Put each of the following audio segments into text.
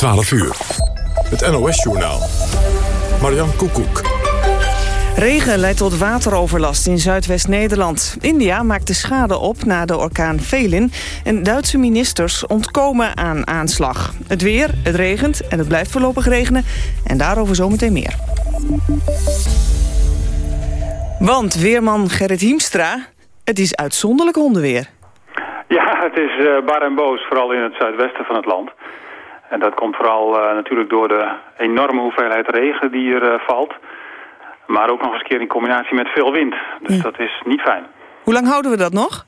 12 uur. Het NOS-journaal. Marian Koekoek. Regen leidt tot wateroverlast in Zuidwest-Nederland. India maakt de schade op na de orkaan Felin... en Duitse ministers ontkomen aan aanslag. Het weer, het regent en het blijft voorlopig regenen... en daarover zometeen meer. Want weerman Gerrit Hiemstra, het is uitzonderlijk hondenweer. Ja, het is uh, bar en boos, vooral in het zuidwesten van het land. En dat komt vooral uh, natuurlijk door de enorme hoeveelheid regen die er uh, valt. Maar ook nog eens een keer in combinatie met veel wind. Dus ja. dat is niet fijn. Hoe lang houden we dat nog?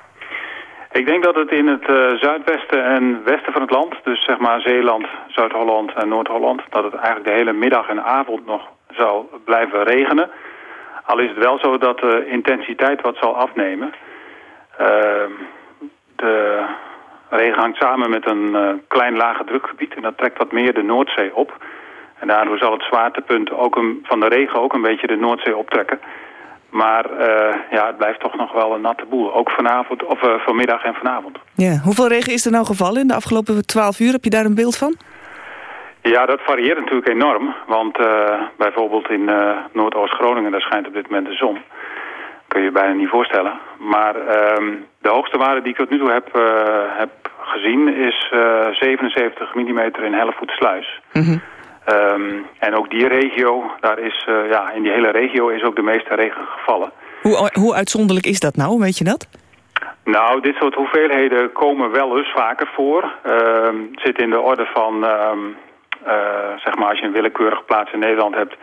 Ik denk dat het in het uh, zuidwesten en westen van het land... dus zeg maar Zeeland, Zuid-Holland en Noord-Holland... dat het eigenlijk de hele middag en avond nog zou blijven regenen. Al is het wel zo dat de intensiteit wat zal afnemen. Uh, de regen hangt samen met een uh, klein lage drukgebied... en dat trekt wat meer de Noordzee op... En daardoor zal het zwaartepunt ook een, van de regen ook een beetje de Noordzee optrekken. Maar uh, ja, het blijft toch nog wel een natte boel. Ook vanavond, of uh, vanmiddag en vanavond. Ja. Hoeveel regen is er nou gevallen in de afgelopen 12 uur? Heb je daar een beeld van? Ja, dat varieert natuurlijk enorm. Want uh, bijvoorbeeld in Noordoost-Groningen, daar schijnt op dit moment de zon. Kun je je bijna niet voorstellen. Maar de hoogste waarde die ik tot nu toe heb, heb gezien is 77 mm in Hellevoetsluis. Mm -hmm. Um, en ook die regio, daar is, uh, ja, in die hele regio is ook de meeste regen gevallen. Hoe, hoe uitzonderlijk is dat nou, weet je dat? Nou, dit soort hoeveelheden komen wel eens vaker voor. Uh, zit in de orde van, uh, zeg maar als je een willekeurige plaats in Nederland hebt...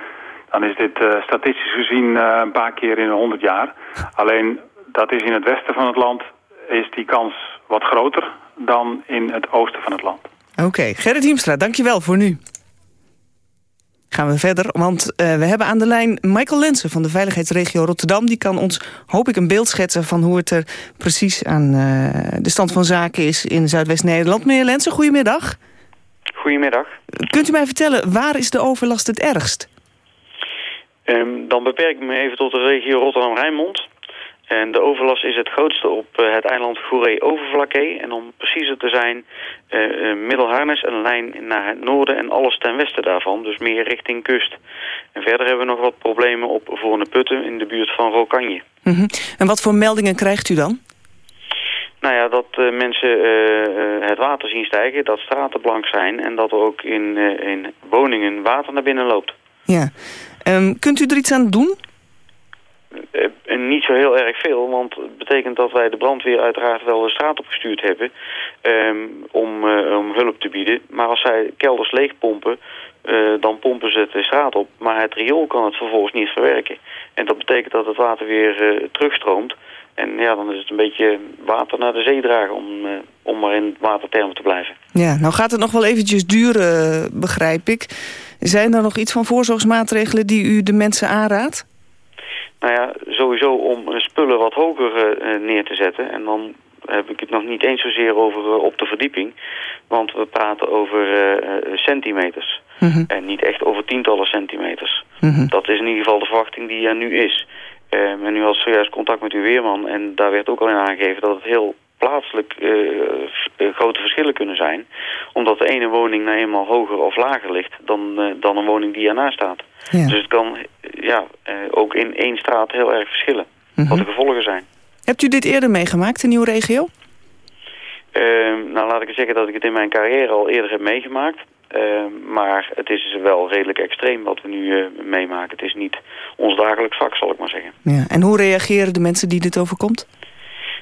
dan is dit statistisch gezien een paar keer in 100 jaar. Alleen, dat is in het westen van het land, is die kans wat groter dan in het oosten van het land. Oké, okay. Gerrit Hiemstra, dankjewel voor nu. Gaan we verder, want uh, we hebben aan de lijn Michael Lensen van de Veiligheidsregio Rotterdam. Die kan ons, hoop ik, een beeld schetsen van hoe het er precies aan uh, de stand van zaken is in Zuidwest-Nederland. Meneer Lensen, goedemiddag. Goedemiddag. Kunt u mij vertellen, waar is de overlast het ergst? Um, dan beperk ik me even tot de regio Rotterdam-Rijnmond. En de overlast is het grootste op uh, het eiland Goeree-Overflakkee. En om preciezer te zijn, uh, uh, Middelharnis, een lijn naar het noorden en alles ten westen daarvan. Dus meer richting kust. En verder hebben we nog wat problemen op Voorne Putten in de buurt van Rokanje. Mm -hmm. En wat voor meldingen krijgt u dan? Nou ja, dat uh, mensen uh, het water zien stijgen, dat straten blank zijn... en dat er ook in, in woningen water naar binnen loopt. Ja. Um, kunt u er iets aan doen? Uh, niet zo heel erg veel, want het betekent dat wij de brandweer uiteraard wel de straat opgestuurd hebben um, om, uh, om hulp te bieden. Maar als zij kelders leegpompen, uh, dan pompen ze het de straat op, maar het riool kan het vervolgens niet verwerken. En dat betekent dat het water weer terugstroomt. En ja, dan is het een beetje water naar de zee dragen om, om maar in watertermen te blijven. Ja, nou gaat het nog wel eventjes duren, begrijp ik. Zijn er nog iets van voorzorgsmaatregelen die u de mensen aanraadt? Nou ja, sowieso om spullen wat hoger uh, neer te zetten. En dan heb ik het nog niet eens zozeer over op de verdieping. Want we praten over uh, centimeters. Mm -hmm. En niet echt over tientallen centimeters. Mm -hmm. Dat is in ieder geval de verwachting die er nu is. Um, en nu had zojuist contact met uw weerman. En daar werd ook al in aangegeven dat het heel plaatselijk uh, grote verschillen kunnen zijn. Omdat de ene woning nou eenmaal hoger of lager ligt dan, dan een woning die ernaast staat. Ja. Dus het kan ja, uh, ook in één straat heel erg verschillen. Mm -hmm. Wat de gevolgen zijn. Hebt u dit eerder meegemaakt in uw regio? Ehm, nou, laat ik zeggen dat ik het in mijn carrière al eerder heb meegemaakt. Uh, maar het is wel redelijk extreem wat we nu uh, meemaken. Het is niet ons dagelijks vak, zal ik maar zeggen. Ja. En hoe reageren de mensen die dit overkomt?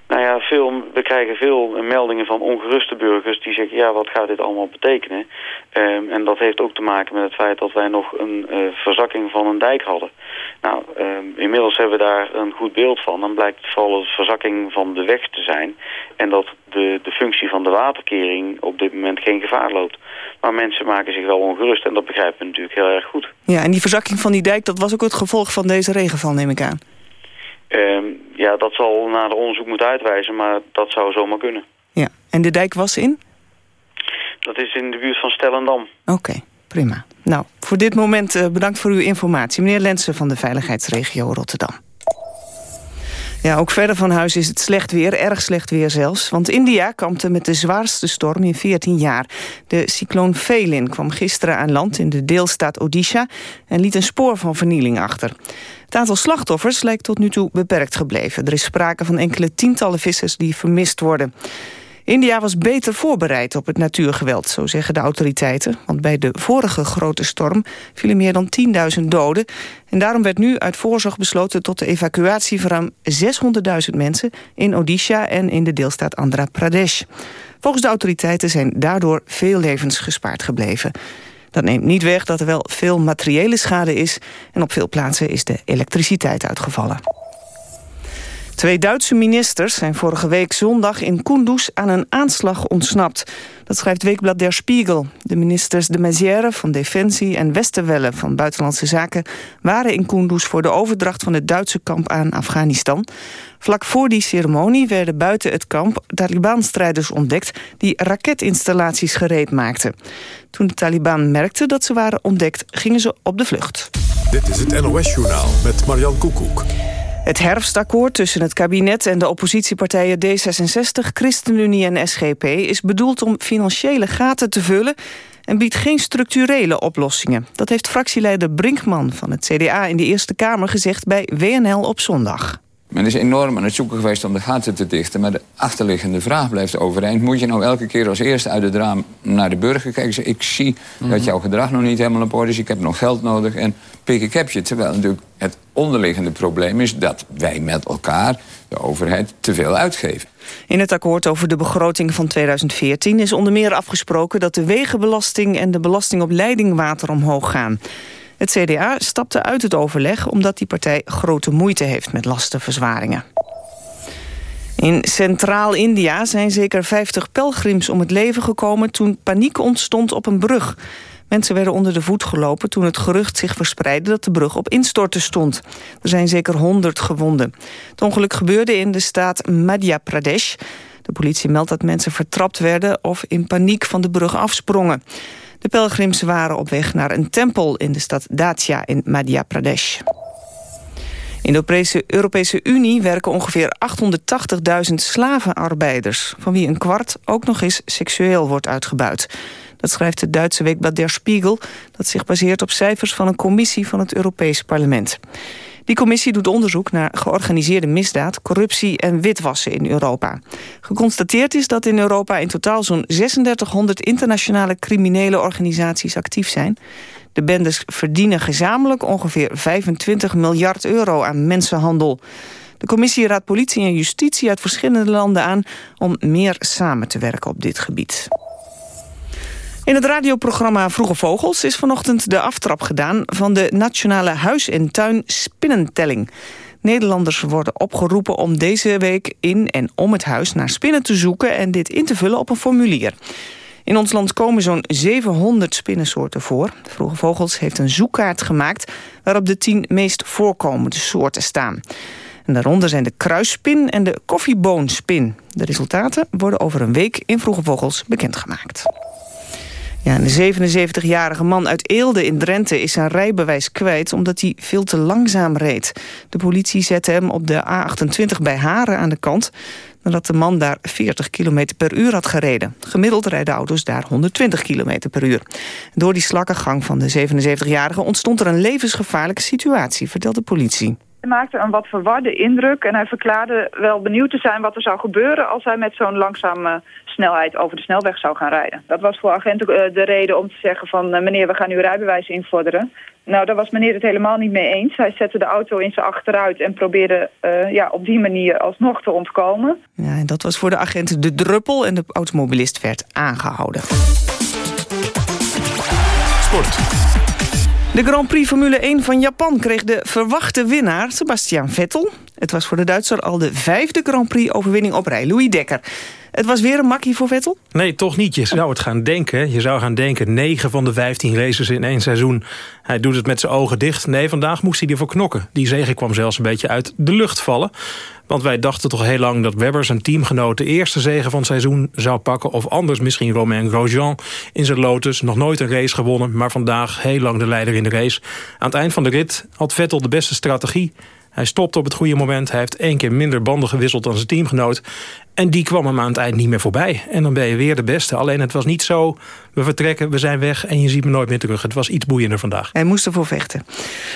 Nou ja, veel, we krijgen veel meldingen van ongeruste burgers die zeggen... ja, wat gaat dit allemaal betekenen? Um, en dat heeft ook te maken met het feit dat wij nog een uh, verzakking van een dijk hadden. Nou, um, inmiddels hebben we daar een goed beeld van. Dan blijkt het vooral een verzakking van de weg te zijn... en dat de, de functie van de waterkering op dit moment geen gevaar loopt. Maar mensen maken zich wel ongerust en dat begrijpen we natuurlijk heel erg goed. Ja, en die verzakking van die dijk, dat was ook het gevolg van deze regenval, neem ik aan. Um, ja, dat zal naar de onderzoek moeten uitwijzen, maar dat zou zomaar kunnen. Ja, en de dijk was in? Dat is in de buurt van Stellendam. Oké, okay, prima. Nou, voor dit moment uh, bedankt voor uw informatie. Meneer Lensen van de Veiligheidsregio Rotterdam. Ja, ook verder van huis is het slecht weer, erg slecht weer zelfs. Want India kampte met de zwaarste storm in 14 jaar. De cycloon Felin kwam gisteren aan land in de deelstaat Odisha... en liet een spoor van vernieling achter. Het aantal slachtoffers lijkt tot nu toe beperkt gebleven. Er is sprake van enkele tientallen vissers die vermist worden. India was beter voorbereid op het natuurgeweld, zo zeggen de autoriteiten. Want bij de vorige grote storm vielen meer dan 10.000 doden. En daarom werd nu uit voorzorg besloten tot de evacuatie van ruim 600.000 mensen in Odisha en in de deelstaat Andhra Pradesh. Volgens de autoriteiten zijn daardoor veel levens gespaard gebleven. Dat neemt niet weg dat er wel veel materiële schade is... en op veel plaatsen is de elektriciteit uitgevallen. Twee Duitse ministers zijn vorige week zondag in Kunduz aan een aanslag ontsnapt. Dat schrijft Weekblad Der Spiegel. De ministers de Maizière van Defensie en Westerwelle van Buitenlandse Zaken... waren in Kunduz voor de overdracht van het Duitse kamp aan Afghanistan. Vlak voor die ceremonie werden buiten het kamp Taliban-strijders ontdekt... die raketinstallaties gereed maakten. Toen de Taliban merkten dat ze waren ontdekt, gingen ze op de vlucht. Dit is het NOS-journaal met Marian Koekoek. Het herfstakkoord tussen het kabinet en de oppositiepartijen D66, ChristenUnie en SGP is bedoeld om financiële gaten te vullen en biedt geen structurele oplossingen. Dat heeft fractieleider Brinkman van het CDA in de Eerste Kamer gezegd bij WNL op zondag. Men is enorm aan het zoeken geweest om de gaten te dichten... maar de achterliggende vraag blijft overeind. Moet je nou elke keer als eerste uit het raam naar de burger kijken? Ik zie dat mhm. jouw gedrag nog niet helemaal op orde is. Ik heb nog geld nodig en pik ik heb je. Terwijl natuurlijk het onderliggende probleem is... dat wij met elkaar, de overheid, te veel uitgeven. In het akkoord over de begroting van 2014 is onder meer afgesproken... dat de wegenbelasting en de belasting op leidingwater omhoog gaan. Het CDA stapte uit het overleg omdat die partij grote moeite heeft met lastenverzwaringen. In Centraal-India zijn zeker 50 pelgrims om het leven gekomen... toen paniek ontstond op een brug. Mensen werden onder de voet gelopen toen het gerucht zich verspreidde... dat de brug op instorten stond. Er zijn zeker 100 gewonden. Het ongeluk gebeurde in de staat Madhya Pradesh. De politie meldt dat mensen vertrapt werden... of in paniek van de brug afsprongen. De pelgrims waren op weg naar een tempel in de stad Dacia in Madhya Pradesh. In de Europese, Unie werken ongeveer 880.000 slavenarbeiders... van wie een kwart ook nog eens seksueel wordt uitgebuit. Dat schrijft het Duitse weekblad Der Spiegel... dat zich baseert op cijfers van een commissie van het Europees Parlement. Die commissie doet onderzoek naar georganiseerde misdaad, corruptie en witwassen in Europa. Geconstateerd is dat in Europa in totaal zo'n 3600 internationale criminele organisaties actief zijn. De bendes verdienen gezamenlijk ongeveer 25 miljard euro aan mensenhandel. De commissie raadt politie en justitie uit verschillende landen aan om meer samen te werken op dit gebied. In het radioprogramma Vroege Vogels is vanochtend de aftrap gedaan... van de Nationale Huis- en Tuin Spinnentelling. Nederlanders worden opgeroepen om deze week in en om het huis naar spinnen te zoeken... en dit in te vullen op een formulier. In ons land komen zo'n 700 spinnensoorten voor. Vroege Vogels heeft een zoekkaart gemaakt... waarop de tien meest voorkomende soorten staan. En daaronder zijn de kruisspin en de koffieboonspin. De resultaten worden over een week in Vroege Vogels bekendgemaakt. Een 77-jarige man uit Eelde in Drenthe is zijn rijbewijs kwijt... omdat hij veel te langzaam reed. De politie zette hem op de A28 bij Haren aan de kant... nadat de man daar 40 km per uur had gereden. Gemiddeld rijden auto's daar 120 km per uur. Door die slakkengang van de 77-jarige ontstond er een levensgevaarlijke situatie... vertelt de politie. Hij maakte een wat verwarde indruk en hij verklaarde wel benieuwd te zijn wat er zou gebeuren als hij met zo'n langzame snelheid over de snelweg zou gaan rijden. Dat was voor agenten uh, de reden om te zeggen van uh, meneer we gaan uw rijbewijs invorderen. Nou daar was meneer het helemaal niet mee eens. Hij zette de auto in zijn achteruit en probeerde uh, ja, op die manier alsnog te ontkomen. Ja, en dat was voor de agenten de druppel en de automobilist werd aangehouden. Sport. De Grand Prix Formule 1 van Japan kreeg de verwachte winnaar Sebastian Vettel. Het was voor de Duitser al de vijfde Grand Prix-overwinning op rij. Louis Dekker. Het was weer een makkie voor Vettel? Nee, toch niet. Je zou het gaan denken. Je zou gaan denken, 9 van de 15 races in één seizoen. Hij doet het met zijn ogen dicht. Nee, vandaag moest hij ervoor knokken. Die zege kwam zelfs een beetje uit de lucht vallen. Want wij dachten toch heel lang dat Webber zijn teamgenoot... de eerste zege van het seizoen zou pakken. Of anders misschien Romain Grosjean in zijn Lotus. Nog nooit een race gewonnen, maar vandaag heel lang de leider in de race. Aan het eind van de rit had Vettel de beste strategie. Hij stopte op het goede moment. Hij heeft één keer minder banden gewisseld dan zijn teamgenoot. En die kwam hem aan het eind niet meer voorbij. En dan ben je weer de beste. Alleen het was niet zo, we vertrekken, we zijn weg... en je ziet me nooit meer terug. Het was iets boeiender vandaag. Hij moest ervoor vechten.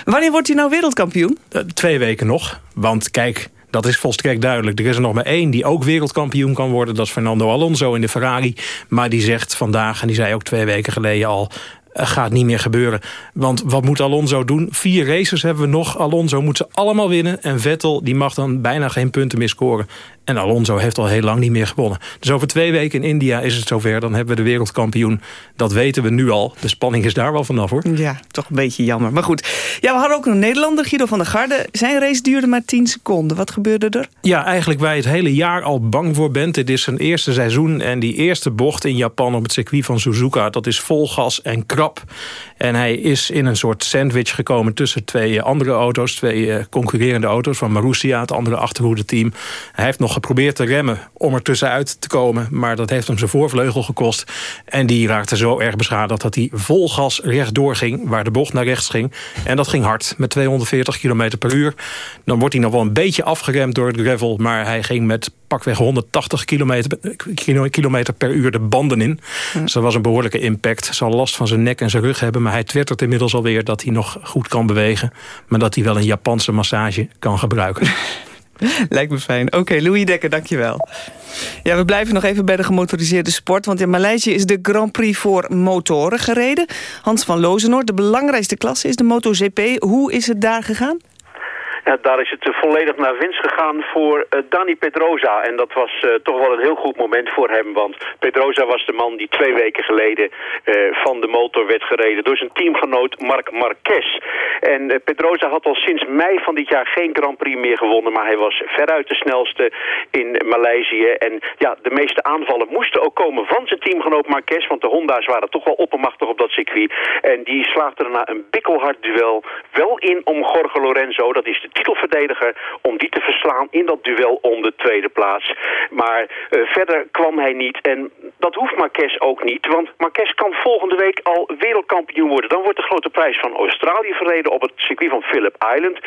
Wanneer wordt hij nou wereldkampioen? Uh, twee weken nog. Want kijk, dat is volstrekt duidelijk. Er is er nog maar één die ook wereldkampioen kan worden. Dat is Fernando Alonso in de Ferrari. Maar die zegt vandaag, en die zei ook twee weken geleden al... Eh, gaat niet meer gebeuren. Want wat moet Alonso doen? Vier races hebben we nog. Alonso moet ze allemaal winnen. En Vettel die mag dan bijna geen punten meer scoren. En Alonso heeft al heel lang niet meer gewonnen. Dus over twee weken in India is het zover. Dan hebben we de wereldkampioen. Dat weten we nu al. De spanning is daar wel vanaf hoor. Ja, toch een beetje jammer. Maar goed. Ja, we hadden ook een Nederlander, Guido van der Garde. Zijn race duurde maar 10 seconden. Wat gebeurde er? Ja, eigenlijk waar je het hele jaar al bang voor bent. Dit is zijn eerste seizoen. En die eerste bocht in Japan op het circuit van Suzuka... dat is vol gas en krap. En hij is in een soort sandwich gekomen tussen twee andere auto's. Twee eh, concurrerende auto's van Marussia, het andere achterhoede team. Hij heeft nog geprobeerd te remmen om er tussenuit te komen. Maar dat heeft hem zijn voorvleugel gekost. En die raakte zo erg beschadigd dat hij vol gas rechtdoor ging... waar de bocht naar rechts ging. En dat ging hard, met 240 km per uur. Dan wordt hij nog wel een beetje afgeremd door het gravel... maar hij ging met pakweg 180 kilometer, per uur de banden in. Dus dat was een behoorlijke impact. Zal last van zijn nek en zijn rug hebben... maar hij twittert inmiddels alweer dat hij nog goed kan bewegen... maar dat hij wel een Japanse massage kan gebruiken. Lijkt me fijn. Oké, Louis Dekker, dankjewel. Ja, we blijven nog even bij de gemotoriseerde sport. Want in Maleisië is de Grand Prix voor motoren gereden. Hans van Lozenoord, de belangrijkste klasse is de MotoGP. Hoe is het daar gegaan? Daar is het volledig naar winst gegaan voor uh, Dani Pedrosa. En dat was uh, toch wel een heel goed moment voor hem. Want Pedrosa was de man die twee weken geleden van de motor werd gereden... door zijn teamgenoot Marc Marquez. En Pedrosa had al sinds mei van dit jaar geen Grand Prix meer gewonnen... maar hij was veruit de snelste in Maleisië. En ja, de meeste aanvallen moesten ook komen van zijn teamgenoot Marquez... want de Honda's waren toch wel oppermachtig op dat circuit. En die slaagde daarna een bikkelhard duel wel in om Jorge Lorenzo... dat is de titelverdediger om die te verslaan in dat duel om de tweede plaats. Maar uh, verder kwam hij niet en dat hoeft Marquez ook niet, want Marquez kan volgende week al wereldkampioen worden. Dan wordt de grote prijs van Australië verreden op het circuit van Phillip Island.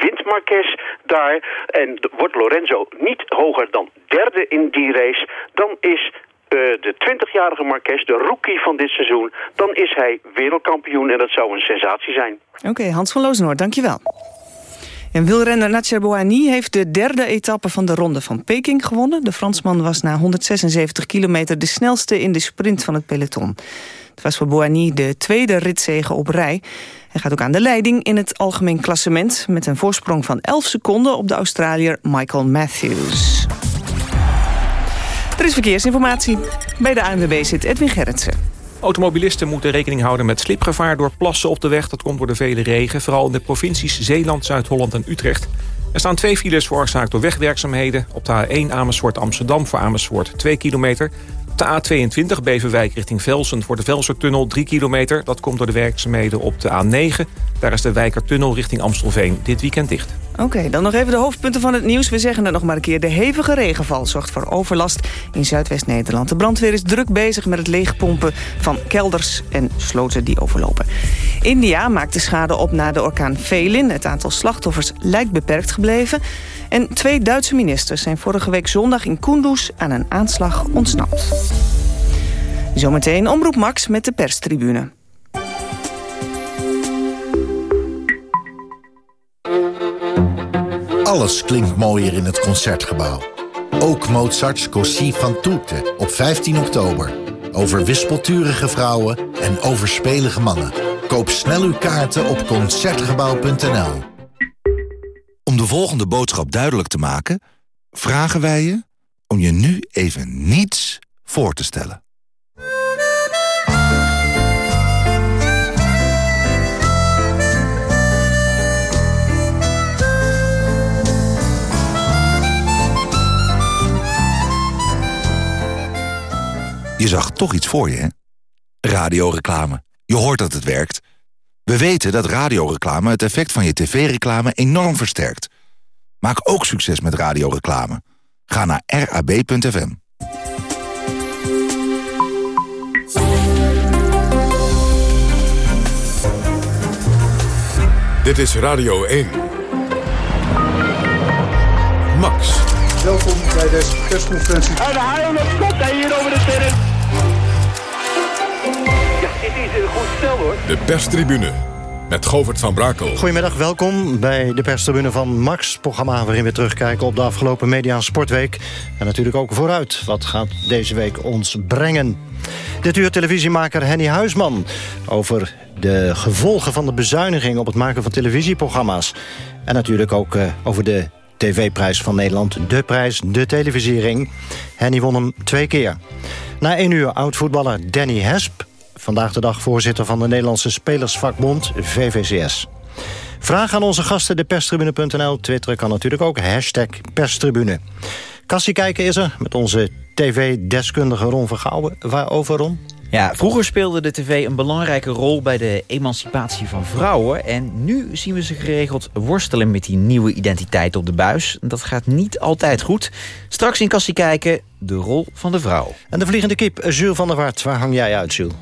Wint Marquez daar en wordt Lorenzo niet hoger dan derde in die race, dan is uh, de 20-jarige Marquez, de rookie van dit seizoen... dan is hij wereldkampioen en dat zou een sensatie zijn. Oké, Hans van Lozenoord, dankjewel. En wielrenner Bouhanni heeft de derde etappe van de Ronde van Peking gewonnen. De Fransman was na 176 kilometer de snelste in de sprint van het peloton. Het was voor Bouhanni de tweede ritzege op rij. Hij gaat ook aan de leiding in het algemeen klassement... met een voorsprong van 11 seconden op de Australiër Michael Matthews. Er is verkeersinformatie. Bij de ANWB zit Edwin Gerritsen. Automobilisten moeten rekening houden met slipgevaar door plassen op de weg. Dat komt door de vele regen, vooral in de provincies Zeeland, Zuid-Holland en Utrecht. Er staan twee files veroorzaakt door wegwerkzaamheden. Op de A1 Amersfoort-Amsterdam voor Amersfoort 2 kilometer. Op de A22 Beverwijk richting Velsen voor de Velsertunnel 3 kilometer. Dat komt door de werkzaamheden op de A9. Daar is de Wijkertunnel richting Amstelveen dit weekend dicht. Oké, dan nog even de hoofdpunten van het nieuws. We zeggen het nog maar een keer. De hevige regenval zorgt voor overlast in Zuidwest-Nederland. De brandweer is druk bezig met het leegpompen van kelders en sloten die overlopen. India maakt de schade op na de orkaan Felin. Het aantal slachtoffers lijkt beperkt gebleven. En twee Duitse ministers zijn vorige week zondag in Kunduz aan een aanslag ontsnapt. Zometeen Omroep Max met de perstribune. Alles klinkt mooier in het Concertgebouw. Ook Mozart's Così van tutte op 15 oktober. Over wispelturige vrouwen en overspelige mannen. Koop snel uw kaarten op Concertgebouw.nl. Om de volgende boodschap duidelijk te maken... vragen wij je om je nu even niets voor te stellen. Je zag toch iets voor je, hè? Radioreclame. Je hoort dat het werkt. We weten dat radioreclame het effect van je tv-reclame enorm versterkt. Maak ook succes met radioreclame. Ga naar rab.fm. Dit is Radio 1. Max. Welkom bij deze persconferentie. En de haal komt hij hier over de terrein. Stel hoor. De perstribune met Govert van Brakel. Goedemiddag, welkom bij de perstribune van Max. Programma waarin we terugkijken op de afgelopen Media Sportweek. En natuurlijk ook vooruit. Wat gaat deze week ons brengen? Dit uur televisiemaker Henny Huisman over de gevolgen van de bezuiniging op het maken van televisieprogramma's. En natuurlijk ook uh, over de tv-prijs van Nederland. De prijs, de televisiering. Henny won hem twee keer. Na één uur oud-voetballer Danny Hesp. Vandaag de dag voorzitter van de Nederlandse Spelersvakbond, VVCS. Vraag aan onze gasten, de perstribune.nl. Twitter kan natuurlijk ook, hashtag perstribune. Kassie kijken is er, met onze tv-deskundige Ron Vergouwen. Waarover, Ron? Ja, vroeger speelde de tv een belangrijke rol bij de emancipatie van vrouwen. En nu zien we ze geregeld worstelen met die nieuwe identiteit op de buis. Dat gaat niet altijd goed. Straks in Kassie kijken, de rol van de vrouw. En de vliegende kip, Jules van der Wart. Waar hang jij uit, Jules?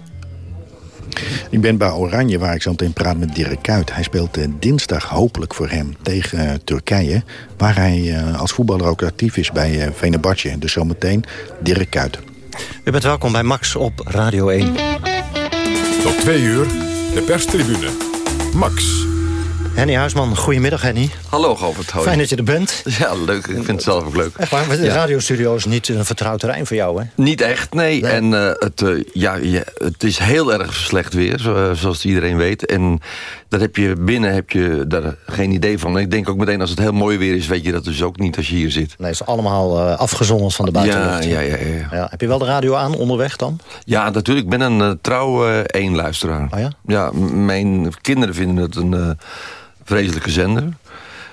Ik ben bij Oranje, waar ik zo meteen praat met Dirk Kuyt. Hij speelt uh, dinsdag hopelijk voor hem tegen uh, Turkije... waar hij uh, als voetballer ook actief is bij uh, Venebatje. Dus zometeen Dirk Kuyt. U bent welkom bij Max op Radio 1. Tot twee uur, de perstribune. Max. Henny Huisman, goedemiddag Henny. Hallo Govert. Fijn dat je er bent. Ja, leuk. Ik vind het zelf ook leuk. Echt waar, de ja. radiostudio is niet een vertrouwd terrein voor jou, hè? Niet echt, nee. nee. En uh, het, uh, ja, ja, het is heel erg slecht weer, zoals iedereen weet. En daar heb je binnen heb je daar geen idee van. En ik denk ook meteen, als het heel mooi weer is... weet je dat dus ook niet als je hier zit. Nee, het is allemaal uh, afgezonderd van de buitenlucht. Ja, ja, ja, ja, ja. Heb je wel de radio aan onderweg dan? Ja, natuurlijk. Ik ben een uh, trouw één luisteraar. Oh ja? Ja, mijn kinderen vinden het een vreselijke zender.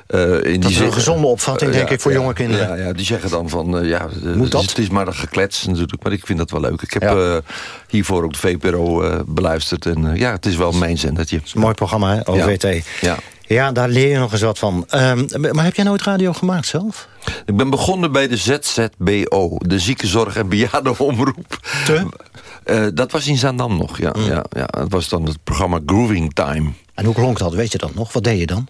Uh, in dat is een gezonde opvatting, denk uh, ik, voor ja, jonge kinderen. Ja, ja, die zeggen dan van, uh, ja, Moet dat? het is maar een geklets natuurlijk, maar ik vind dat wel leuk. Ik heb hiervoor ook de VPRO beluisterd en ja, het is wel mijn zendertje. Het is een mooi programma, hè, OVT. Ja. ja. Daar leer je nog eens wat van. Um, maar heb jij nooit radio gemaakt zelf? Ik ben begonnen bij de ZZBO, de ziekenzorg- en bejaardenomroep. Te? Dat was in Zaandam nog, ja, mm. ja, ja. Het was dan het programma Grooving Time. En hoe klonk dat, weet je dat nog? Wat deed je dan?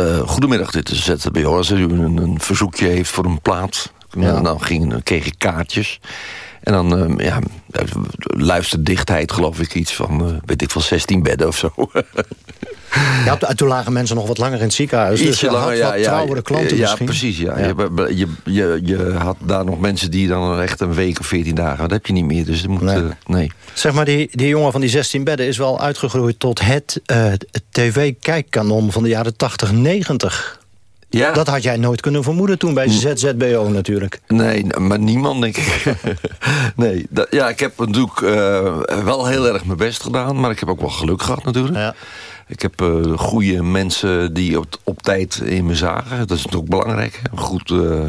Uh, goedemiddag, dit is ZZBO. Als u een, een verzoekje heeft voor een plaat... Ja. dan ging, kreeg ik kaartjes. En dan, uh, ja, luisterdichtheid geloof ik iets van, uh, weet ik van 16 bedden of zo. Ja, toen lagen mensen nog wat langer in het ziekenhuis. Ietsje dus je langer, had ja, wat ja, trouwere klanten ja, misschien. precies. Ja. ja. Je, je, je, had daar nog mensen die dan echt een week of 14 dagen... dat heb je niet meer, dus dat moet... Nee. Uh, nee. Zeg maar, die, die jongen van die 16 bedden is wel uitgegroeid... tot het, uh, het tv-kijkkanon van de jaren 80, 90. Ja. Dat had jij nooit kunnen vermoeden toen bij ZZBO natuurlijk. Nee, maar niemand denk ik. nee, dat, ja, ik heb natuurlijk uh, wel heel erg mijn best gedaan... maar ik heb ook wel geluk gehad natuurlijk. Ja. Ik heb uh, goede mensen die op, op tijd in me zagen. Dat is natuurlijk belangrijk. Goed, uh,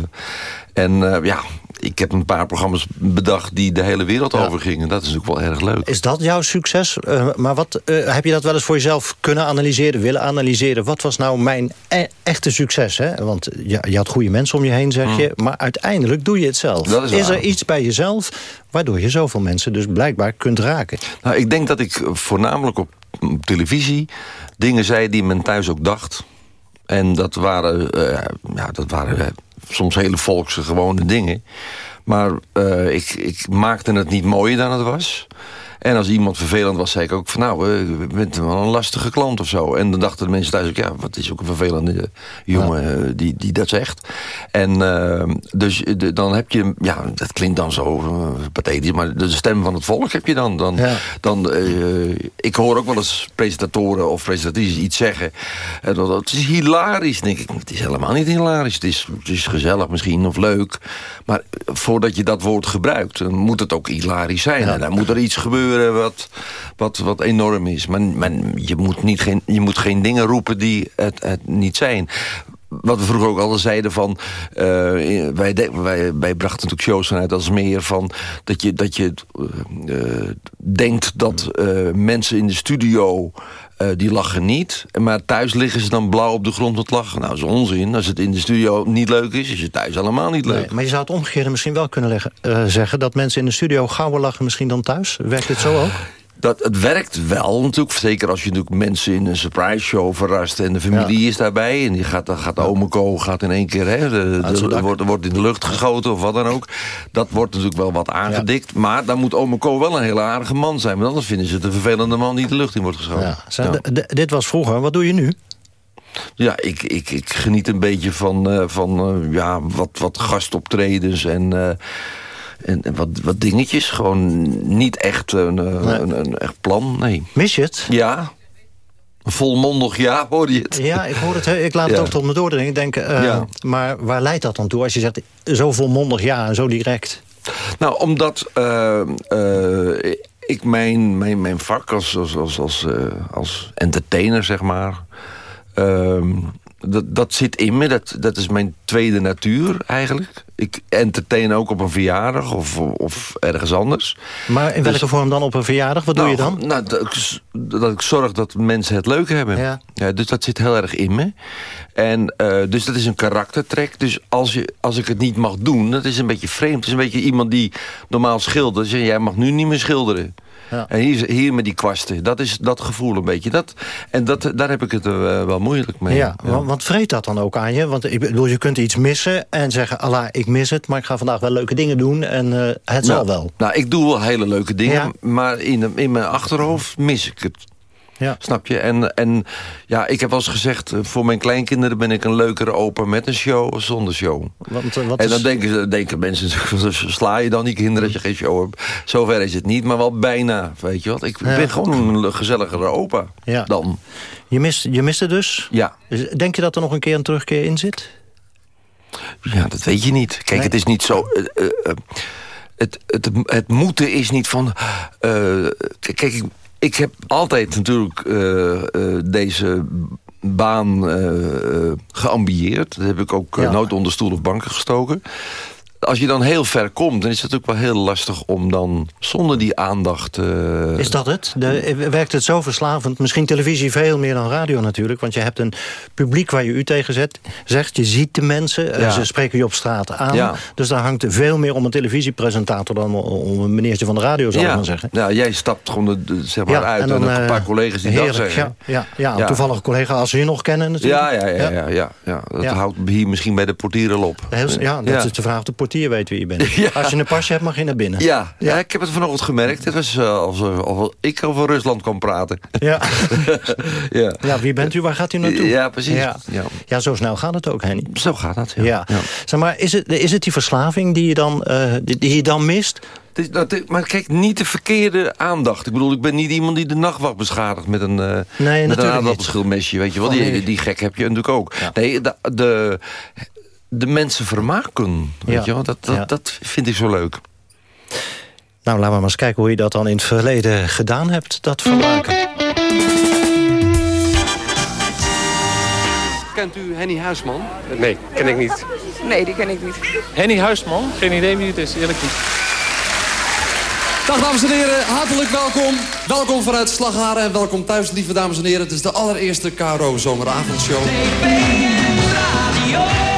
en uh, ja, ik heb een paar programma's bedacht die de hele wereld ja. over gingen. Dat is natuurlijk wel erg leuk. Is dat jouw succes? Uh, maar wat, uh, heb je dat wel eens voor jezelf kunnen analyseren, willen analyseren? Wat was nou mijn e echte succes? Hè? Want je, je, had goede mensen om je heen, zeg Hmm. je. Maar uiteindelijk doe je het zelf. Is er iets bij jezelf waardoor je zoveel mensen dus blijkbaar kunt raken? Nou, ik denk dat ik voornamelijk op, op televisie dingen zei die men thuis ook dacht. En dat waren, uh, ja, dat waren soms hele volkse gewone dingen. Maar uh, ik, ik maakte het niet mooier dan het was. En als iemand vervelend was, zei ik ook van... nou, uh, je bent wel een lastige klant of zo. En dan dachten de mensen thuis ook... ja, wat is ook een vervelende jongen ja. uh, die, die dat zegt. En uh, dus de, dan heb je... ja, dat klinkt dan zo pathetisch... maar de stem van het volk heb je dan. dan, ja. dan ik hoor ook wel eens presentatoren of presentatrices iets zeggen... en dat, dat is hilarisch. denk ik, het is helemaal niet hilarisch. Het is, het is gezellig misschien of leuk. Maar voordat je dat woord gebruikt... dan moet het ook hilarisch zijn. Ja. En dan moet er iets gebeuren wat, wat, wat enorm is. Maar, maar je, moet niet geen, je moet geen dingen roepen die het, het niet zijn wat we vroeger ook altijd zeiden van... Uh, wij, wij, wij brachten natuurlijk shows vanuit als meer van... dat je, dat je uh, denkt dat mensen in de studio... Uh, die lachen niet, maar thuis liggen ze dan blauw op de grond met lachen. Nou, dat is onzin. Als het in de studio niet leuk is, is het thuis helemaal niet leuk. Maar je zou het omgekeerde misschien wel kunnen uh, zeggen... dat mensen in de studio gauwer lachen misschien dan thuis. Werkt het zo ook? Dat, het werkt wel natuurlijk. Zeker als je natuurlijk mensen in een surprise show verrast... en de familie is daarbij. En die gaat, dan gaat Omeko gaat in één keer... Hè, de, de- de- wordt, wordt in de lucht geschoten of wat dan ook. Dat wordt natuurlijk wel wat aangedikt. Maar dan moet Omeko wel een hele aardige man zijn. Want anders vinden ze het een vervelende man die de lucht in wordt geschoten. Ja. Dit was vroeger, wat doe je nu? Ja, ik, ik, ik geniet een beetje van, eh, van eh, ja, wat, wat gastoptredens en, eh, en, en wat, wat dingetjes. Gewoon niet echt een, eh, een, een echt plan, nee. Mis je het? Ja. Volmondig ja, hoor je het? Ja, ik hoor het. Ik laat het Ja. ook tot me doordringen. Ik denk, eh, Ja. maar waar leidt dat dan toe? Als je zegt, zo volmondig ja en zo direct. Nou, omdat eh, ik mijn, mijn, mijn vak als, als, als, als, als entertainer, zeg maar... ehm, dat, dat zit in me, dat, dat is mijn tweede natuur eigenlijk. Ik entertain ook op een verjaardag of, of ergens anders. Maar in welke Dus- vorm dan op een verjaardag? Wat doe je dan? Nou, dat ik, dat ik zorg dat mensen het leuk hebben. Ja. dus dat zit heel erg in me. En eh, dus dat is een karaktertrek. Dus als, je, als ik het niet mag doen, dat is een beetje vreemd. Het is een beetje iemand die normaal schildert. Dus jij mag nu niet meer schilderen. Ja. En hier, hier met die kwasten. Dat is dat gevoel een beetje. Dat, en dat, daar heb ik het eh, wel moeilijk mee. Ja, Want, want vreet dat dan ook aan je? Want ik bedoel, je kunt iets missen en zeggen... Allah, ik mis het, maar ik ga vandaag wel leuke dingen doen... en eh, het zal nou, wel. Nou, ik doe wel hele leuke dingen, maar in, in mijn achterhoofd mis ik het. Ja. Snap je? En, en ja, ik heb wel eens gezegd... eh, voor mijn kleinkinderen ben ik een leukere opa met een show als zonder show. Want, eh, wat en dan is- denken, denken mensen, sla je dan die kinderen als je geen show hebt? Zover is het niet, maar wel bijna, weet je wat? Ik Ja. ben gewoon een gezelligere opa Ja. dan. Je mist, je mist het dus? Ja. Denk je dat er nog een keer een terugkeer in zit? Ja, dat weet je niet. Kijk, Nee. het is niet zo... eh, het, het, het moeten is niet van... eh, kijk, ik, heb altijd natuurlijk eh, eh, deze baan eh, geambieerd. Dat heb ik ook Ja. nooit onder stoel of banken gestoken. Als je dan heel ver komt, dan is het ook wel heel lastig om dan zonder die aandacht... eh, Is dat het? De, werkt het zo verslavend? Misschien televisie veel meer dan radio natuurlijk. Want je hebt een publiek waar je u tegen zet, zegt. Je ziet de mensen, eh, Ja. ze spreken je op straat aan. Ja. Dus daar hangt veel meer om een televisiepresentator... dan om een meneertje van de radio, zal ik ja, maar zeggen. ja, jij stapt gewoon de, zeg maar uit en, dan, een eh, paar collega's die dat zeggen. Ja, ja, ja, een Ja. toevallige collega als ze je nog kennen natuurlijk. Ja, ja, ja, ja, ja. Dat houdt hier misschien bij de portieren op. Heel- ja, dat is de vraag de portier weet wie je bent. Ja. Als je een pasje hebt, mag je naar binnen. Ja, ja. ik heb het vanochtend gemerkt. Het was uh, alsof, alsof ik over Rusland kon praten. Ja. ja. ja, wie bent u? Waar gaat u naartoe? Ja, precies. Ja, Ja. ja zo snel gaat het ook, Henny. Zo gaat dat, ja. Ja. Zeg maar, is het, is het die verslaving die je dan, eh, die, die je dan mist? Maar kijk, niet de verkeerde aandacht. Ik bedoel, ik ben niet iemand die de nachtwacht beschadigt met een, eh met een aardappelschilmesje. Weet je wel, Oh, die, nee. die gek heb je natuurlijk ook. Nee, de, de, de mensen vermaken. Weet Ja. je wel, dat, dat, Ja. dat vind ik zo leuk. Nou, laten we maar eens kijken hoe je dat dan in het verleden gedaan hebt, dat vermaken. Kent u Henny Huisman? Nee, ken ik niet. Nee, die ken ik niet. Henny Huisman? Geen idee wie het is, eerlijk niet. Dag dames en heren, hartelijk welkom. Welkom vanuit Slagharen en welkom thuis, lieve dames en heren. Het is de allereerste KRO Zomeravondshow. Dames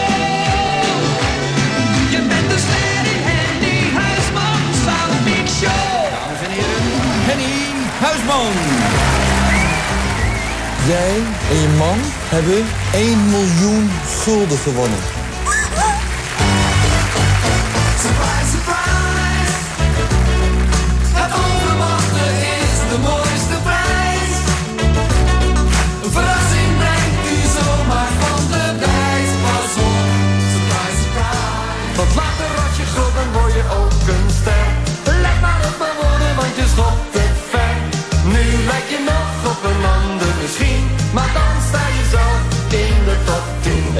Huisman. Jij en je man hebben 1 miljoen gulden gewonnen.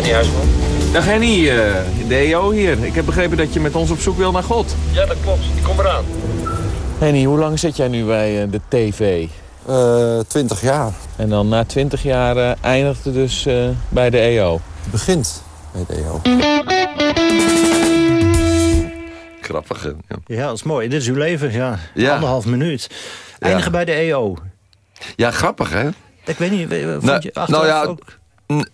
10. Henny Huisman. Dag Henny, eh, de EO hier. Ik heb begrepen dat je met ons op zoek wil naar God. Ja, dat klopt. Die komt eraan. Henny, hoe lang zit jij nu bij eh, de TV? Eh 20 jaar. En dan na 20 jaar eh, eindigt het dus eh, bij de EO. Het begint bij de EO. Grappig, hè? Ja. Ja, dat is mooi. Dit is uw leven, ja. Ja. Anderhalf minuut. Eindigen bij de EO. Ja, grappig, hè? Ik weet niet, eh, vond Nou, je achteraf nou ja, ook...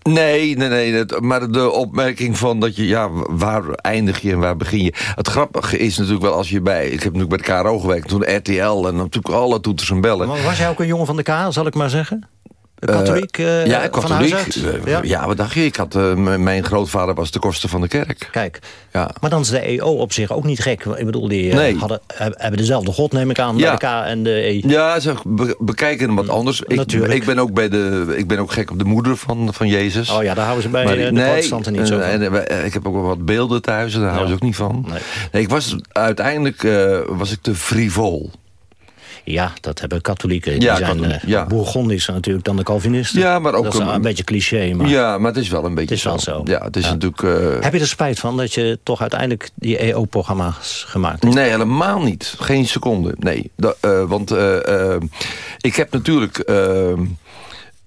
Nee, nee, nee. maar de opmerking van dat je, ja, waar eindig je en waar begin je? Het grappige is natuurlijk wel als je bij, ik heb natuurlijk bij de KRO gewerkt, toen RTL en natuurlijk alle toeters en bellen. Maar Was jij ook een jongen van de K, zal ik maar zeggen? Katholiek? Eh, eh, ja, van katholiek. Eh, ja. wat dacht je? Ik had, mijn grootvader was de koster van de kerk. Kijk, ja. maar dan is de EO op zich ook niet gek. Ik bedoel, die Nee. hadden, heb- hebben dezelfde god, neem ik aan, Ja. bij de K en de E. Ja, ze be- bekijken hem wat anders. Ik, Natuurlijk. ik, ben ook bij de, ik ben ook gek op de moeder van, van Jezus. Oh ja, daar houden ze bij Maar de nee, protestanten niet zo van. en, ik heb ook wel wat beelden thuis, daar houden ze ook niet van. Nee. ik was, uiteindelijk was ik te frivol. Ja, dat hebben katholieken. Die Ja, zijn katholiek, eh, ja. Bourgondisch natuurlijk dan de Calvinisten. Ja, maar ook Dat is een- een beetje cliché. Maar Ja, maar het is wel een beetje het is wel zo. Ja, het is Ja. natuurlijk... eh, Heb je er spijt van dat je toch uiteindelijk die EO-programma's gemaakt hebt? Nee, helemaal niet. Geen seconde. Nee. Da- eh, want ik heb natuurlijk...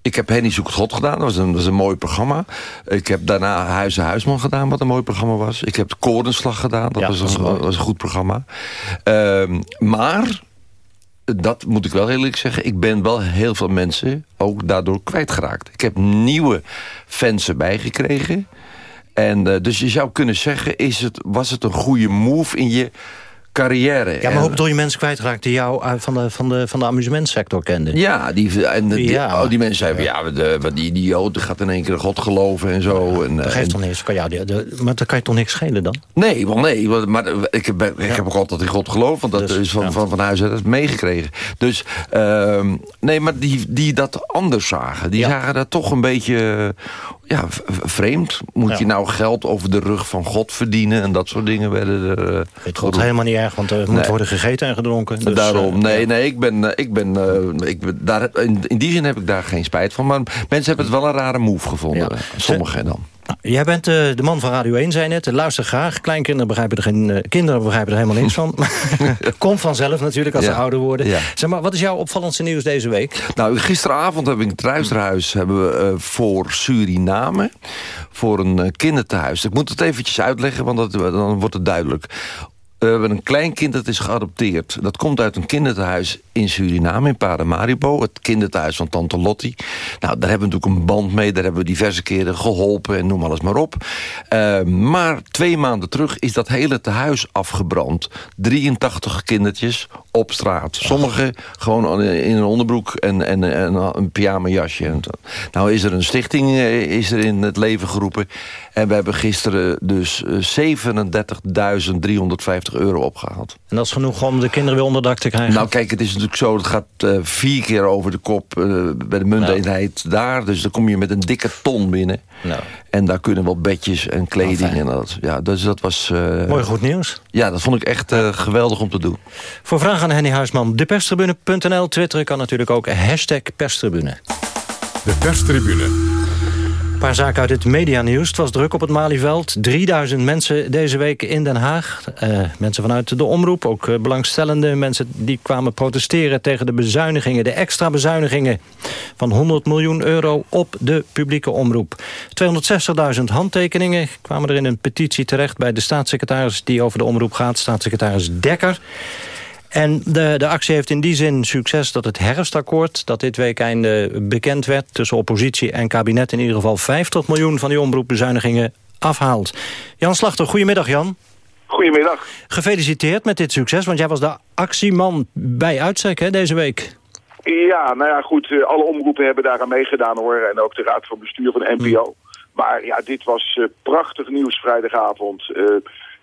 ik heb Henny Zoekt God gedaan. Dat was, een, dat was een mooi programma. Ik heb daarna Huizen Huisman gedaan, wat een mooi programma was. Ik heb de Koordenslag gedaan. Dat, Ja, was, een, was een goed programma. Ehm, maar, dat moet ik wel eerlijk zeggen... ik ben wel heel veel mensen ook daardoor kwijtgeraakt. Ik heb nieuwe fans erbij gekregen... En eh, dus je zou kunnen zeggen, is het, was het een goede move in je carrière? Ja, maar hoe bedoel je mensen kwijtraakt die jou van de, van de, van de amusementsector kenden? Ja, die, en die, Ja. oh, die mensen zeiden, ja, de, wat die idioot die gaat in één keer God geloven en zo. En, Dat eh, geeft en- toch niks. Kan jou, de, de- maar dan kan je toch niks schelen dan? Nee, wel nee. Maar ik heb, ik heb ook altijd in God geloofd. Want dat Dus, is van, ja. van, van huis uit meegekregen. Dus, ehm, nee, maar die, die dat anders zagen. Die zagen dat toch een beetje eh, ja, vreemd. Moet Ja. je nou geld over de rug van God verdienen? En dat soort dingen werden er... eh, Het geroepen. helemaal niet erg, want er moet Nee. worden gegeten en gedronken. Dus, Daarom, eh, nee, nee, ik ben, eh, ik ben, ik ben daar, in, in die zin heb ik daar geen spijt van. Maar mensen hebben het wel een rare move gevonden. Sommigen dan. Jij bent eh, de man van Radio 1, zei net. Luister graag. Kleinkinderen begrijpen er geen... eh, kinderen begrijpen er helemaal niks van. Komt vanzelf natuurlijk als ze ouder worden. Ja. Zeg maar, wat is jouw opvallendste nieuws deze week? Nou, gisteravond hebben we in het Ruisterhuis hebben we, eh, voor Suriname... voor een kinderthuis. Ik moet het eventjes uitleggen, want dat, dan wordt het duidelijk. We hebben een klein kind dat is geadopteerd. Dat komt uit een kinderthuis in Suriname, in Paramaribo. Het kinderthuis van Tante Lottie. Nou, daar hebben we natuurlijk een band mee. Daar hebben we diverse keren geholpen en noem alles maar op. Eh, maar twee maanden terug is dat hele tehuis afgebrand. 83 kindertjes op straat. Sommigen gewoon in een onderbroek en, en, en een pyjama jasje. Nou is er een stichting eh, is er in het leven geroepen. En we hebben gisteren dus eh, 37.350 euro opgehaald. En dat is genoeg om de kinderen weer onder dak te krijgen? Nou kijk, het is natuurlijk zo, het gaat eh, vier keer over de kop eh, bij de munteenheid daar. Dus dan kom je met een dikke ton binnen. Nou. En daar kunnen wel bedjes en kleding en dat. Ja, dus dat was... eh, Mooi goed nieuws. Ja, dat vond ik echt eh, geweldig om te doen. Voor vragen aan Henny Huisman, deperstribune.nl. Twitteren kan natuurlijk ook hashtag perstribune. De perstribune. Een paar zaken uit het medianieuws. Het was druk op het Malieveld. 3000 mensen deze week in Den Haag. Eh, mensen vanuit de omroep, ook eh, belangstellende mensen... die kwamen protesteren tegen de bezuinigingen, de extra bezuinigingen... van 100 miljoen euro op de publieke omroep. 260.000 handtekeningen kwamen er in een petitie terecht... bij de staatssecretaris die over de omroep gaat, staatssecretaris Dekker... En de, de actie heeft in die zin succes dat het herfstakkoord... dat dit weekend bekend werd tussen oppositie en kabinet... in ieder geval 50 miljoen van die omroepbezuinigingen afhaalt. Jan Slachter, goedemiddag Jan. Goedemiddag. Gefeliciteerd met dit succes, want jij was de actieman bij uitstek hè, deze week. Ja, nou ja, goed. eh, alle omroepen hebben daaraan meegedaan hoor. En ook de Raad van Bestuur van de NPO. Maar ja, dit was eh, prachtig nieuws vrijdagavond. Eh,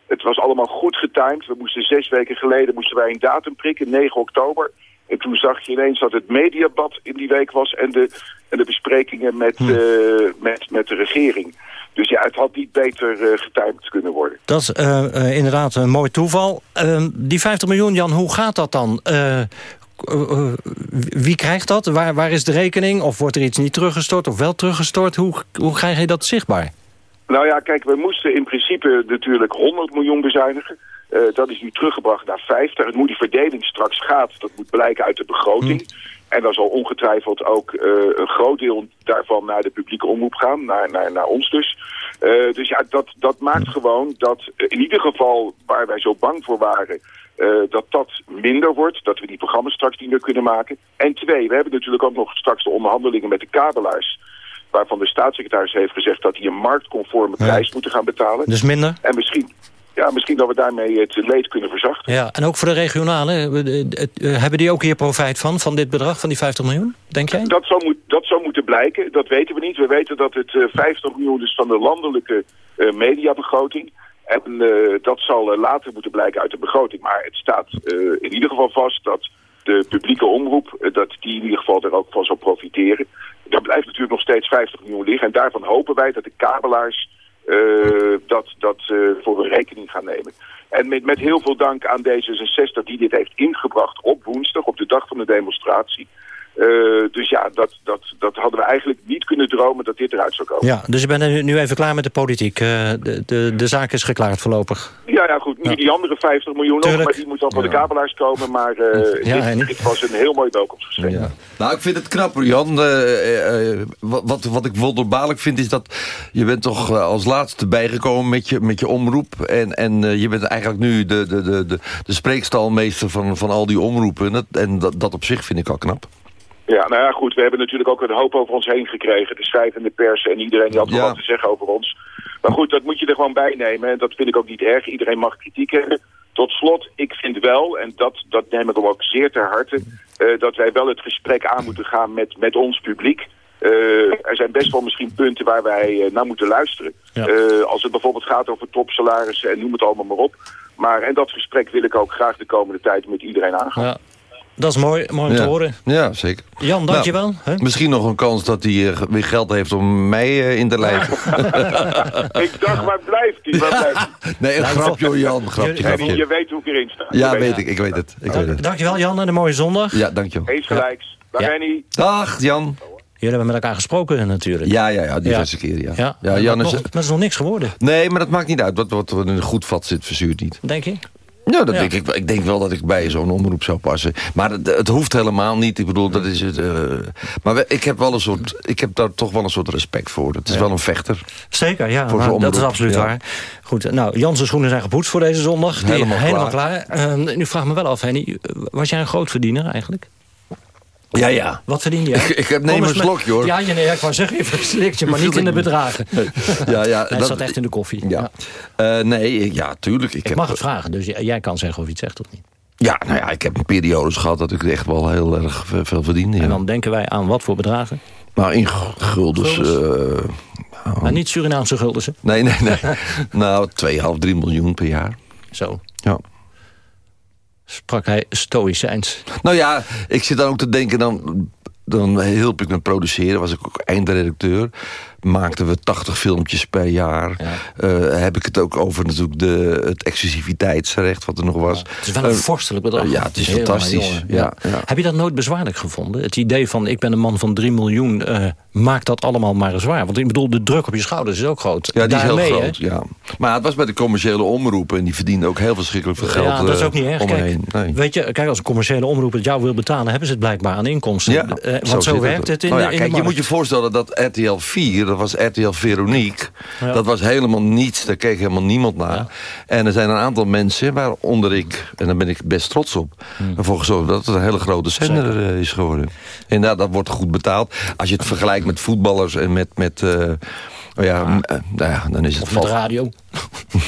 het was allemaal goed getimed. We moesten zes weken geleden moesten wij een datum prikken, 9 oktober. En toen zag je ineens dat het mediabad in die week was en de, en de besprekingen met, eh, met, met de regering. Dus ja, het had niet beter eh getimed kunnen worden. Dat is eh, inderdaad een mooi toeval. Eh, die 50 miljoen, Jan, hoe gaat dat dan? Wie krijgt dat? Waar, waar is de rekening? Of wordt er iets niet teruggestort of wel teruggestort? Hoe, hoe krijg je dat zichtbaar? Nou ja, kijk, we moesten in principe natuurlijk 100 miljoen bezuinigen. Eh, dat is nu teruggebracht naar 50. En hoe die verdeling straks gaat, dat moet blijken uit de begroting. En dan zal ongetwijfeld ook eh, een groot deel daarvan naar de publieke omroep gaan, naar, naar, naar ons dus. Eh, dus ja, dat, dat maakt gewoon dat in ieder geval waar wij zo bang voor waren... dat dat minder wordt, dat we die programma's straks niet meer kunnen maken. En twee, we hebben natuurlijk ook nog straks de onderhandelingen met de kabelaars. Waarvan de staatssecretaris heeft gezegd dat die een marktconforme prijs moeten gaan betalen. Dus minder? En misschien, ja, misschien dat we daarmee het leed kunnen verzachten. Ja, en ook voor de regionale. eh, eh, eh, hebben die ook hier profijt van, van dit bedrag, van die 50 miljoen, denk jij? Dat zou, moet, dat zou moeten blijken, dat weten we niet. We weten dat het eh, 50 miljoen is van de landelijke eh, mediabegroting. En dat zal later moeten blijken uit de begroting. Maar het staat in ieder geval vast dat de publieke omroep, dat die in ieder geval er ook van zal profiteren. Daar blijft natuurlijk nog steeds 50 miljoen liggen. En daarvan hopen wij dat de kabelaars eh, dat, dat eh, voor rekening gaan nemen. En met, met heel veel dank aan D66 die dit heeft ingebracht op woensdag, op de dag van de demonstratie. Eh, dus ja, dat, dat, dat hadden we eigenlijk niet kunnen dromen dat dit eruit zou komen. Ja, dus je bent er nu- nu even klaar met de politiek. Eh, de, de, de zaak is geklaard voorlopig. Ja, ja goed. Nu die andere 50 miljoen nog, maar die moet dan van de kabelaars komen. Maar eh, Ja, dit, was een heel mooi welkomstgeschenk. Nou, ik vind het knap, Jan. Eh, eh, eh, wat, wat, wat ik wonderbaarlijk vind is dat... je bent toch als laatste bijgekomen met je, met je omroep. En, en je bent eigenlijk nu de, de, de, de, de spreekstalmeester van, van al die omroepen. En, dat, en dat, dat op zich vind ik al knap. Ja, nou ja, goed. We hebben natuurlijk ook een hoop over ons heen gekregen. De schrijvende pers en iedereen die had Ja. wat te zeggen over ons. Maar goed, dat moet je er gewoon bij nemen. En dat vind ik ook niet erg. Iedereen mag kritiek hebben. Tot slot, ik vind wel, en dat, dat neem ik hem ook zeer ter harte... eh, dat wij wel het gesprek aan moeten gaan met, met ons publiek. Eh, er zijn best wel misschien punten waar wij eh, naar moeten luisteren. Ja. Als het bijvoorbeeld gaat over topsalarissen en noem het allemaal maar op. Maar, en dat gesprek wil ik ook graag de komende tijd met iedereen aangaan. Ja. Dat is mooi, mooi om te ja. horen. Ja, zeker. Jan, dankjewel. Nou, Hè? misschien nog een kans dat hij eh, weer geld heeft om mij eh, in te leiden. ik dacht, waar blijft hij? Waar blijft hij? nee, een grapje hoor, Jan. Grapje, Je, grapje. je weet hoe ik erin sta. Je Ja, weet ik. Ik weet het. Ik weet het. Dankjewel Jan en een mooie zondag. Ja, dankjewel. Eens gelijks. Dag Ja. Henny. Dag, Jan. Jullie hebben met elkaar gesproken natuurlijk. Ja, ja, ja, diverse keren, ja. Ja, Ja, maar Jan nog- is... maar het is nog niks geworden, Nee, maar dat maakt niet uit. Wat, wat in een goed vat zit, verzuurt niet. denk je? Ja, dat Ja. Denk ik, ik denk wel dat ik bij zo'n omroep zou passen. Maar het, het hoeft helemaal niet. Ik bedoel, dat is het. eh, maar we- ik heb, wel een soort, ik heb daar toch wel een soort respect voor. Het is Ja. wel een vechter. Zeker, ja. Voor nou, dat is absoluut ja. waar. Goed, nou, Jan's schoenen zijn gepoetst voor deze zondag. Die- Helemaal helemaal klaar. Ehm, nu vraag me wel af, Henny. Was jij een grootverdiener eigenlijk? Ja, ja. Wat verdien je? Ik- ik heb- neem een slokje, hoor. Ja, ja, nee, ik wou zeggen, je verslikt je, maar niet in de bedragen. Ja, ja, Hij dat- zat echt in de koffie. Ja. Eh, nee, ja, tuurlijk. Ik, Ik heb, mag het vragen, dus jij kan zeggen of je het zegt of niet. Ja, nou ja, ik heb periodes gehad dat ik echt wel heel erg ve- veel verdiende. En dan denken wij aan wat voor bedragen? Maar in guldens... eh, Maar niet Surinaamse gulden, hè? nee, nee, nee. nou, 2,5, 3 miljoen per jaar. Zo. Ja. Sprak hij stoïcijns. Nou ja, ik zit dan ook te denken... dan, dan hielp ik met produceren, was ik ook eindredacteur. Maakten we 80 filmpjes per jaar. Eh, heb ik het ook over natuurlijk de, het exclusiviteitsrecht wat er nog was. Het is wel een Eh, vorstelijk bedrag. ja, het is Heel fantastisch. Ja. Heb je dat nooit bezwaarlijk gevonden? Het idee van, ik ben een man van 3 miljoen, eh maak dat allemaal maar eens waar. Want ik bedoel, de druk op je schouders is ook groot. Ja, die is heel groot. Ja. Maar het was bij de commerciële omroepen... en die verdienden ook heel verschrikkelijk veel geld ja, dat is ook niet erg. Kijk. Nee. weet je, kijk, als een commerciële omroep het jou wil betalen... hebben ze het blijkbaar aan inkomsten. Ja, Eh, want zo, werkt het in, Nou ja, in kijk, de je moet je voorstellen dat RTL 4, dat was RTL Veronique... Ja. dat was helemaal niets, daar keek helemaal niemand naar. En er zijn een aantal mensen, waaronder ik... en daar ben ik best trots op... Hmm. ervoor gezorgd dat het een hele grote zender eh, is geworden. En dat, dat wordt goed betaald. Als je het vergelijkt met voetballers en met... met eh, oh ja, eh, nou ja, dan is het Of met radio.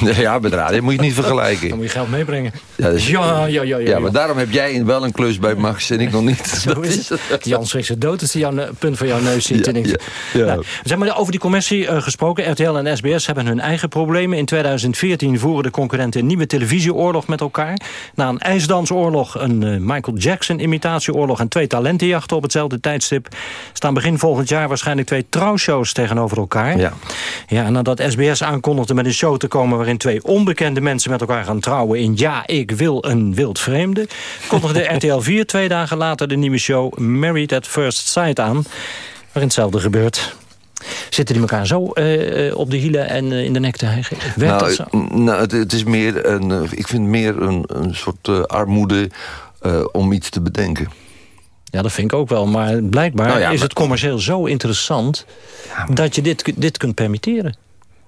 ja, met radio moet je het niet vergelijken. Dan moet je geld meebrengen. Ja, dus- ja, ja, ja, ja, maar daarom heb jij wel een klus bij Max en ik nog niet. Zo is het. Jan schrikt dood als hij de punt van jouw neus zit. Ja, en denkt, ja, ja. Nou, zeg maar, over die commercie eh, gesproken. RTL en SBS hebben hun eigen problemen. In 2014 voeren de concurrenten een nieuwe televisieoorlog met elkaar. Na een ijsdansoorlog, een eh, Michael Jackson imitatieoorlog... en twee talentenjachten op hetzelfde tijdstip... staan begin volgend jaar waarschijnlijk twee trouwshows tegenover elkaar. Ja. Ja, en nadat SBS aankondigde met een show te komen... waarin twee onbekende mensen met elkaar gaan trouwen in Ja, ik wil een wild vreemde... kondigde RTL 4 twee dagen later de nieuwe show Married at First Sight aan... waarin hetzelfde gebeurt. Zitten die elkaar zo eh, eh, op de hielen en eh, in de nek te hijgen? Werkt dat zo? nou, nou het, het is meer een, ik vind meer een, een soort armoede eh, om iets te bedenken. Ja, dat vind ik ook wel. Maar blijkbaar Nou ja, is maar- het commercieel zo interessant... dat je dit, dit kunt permitteren.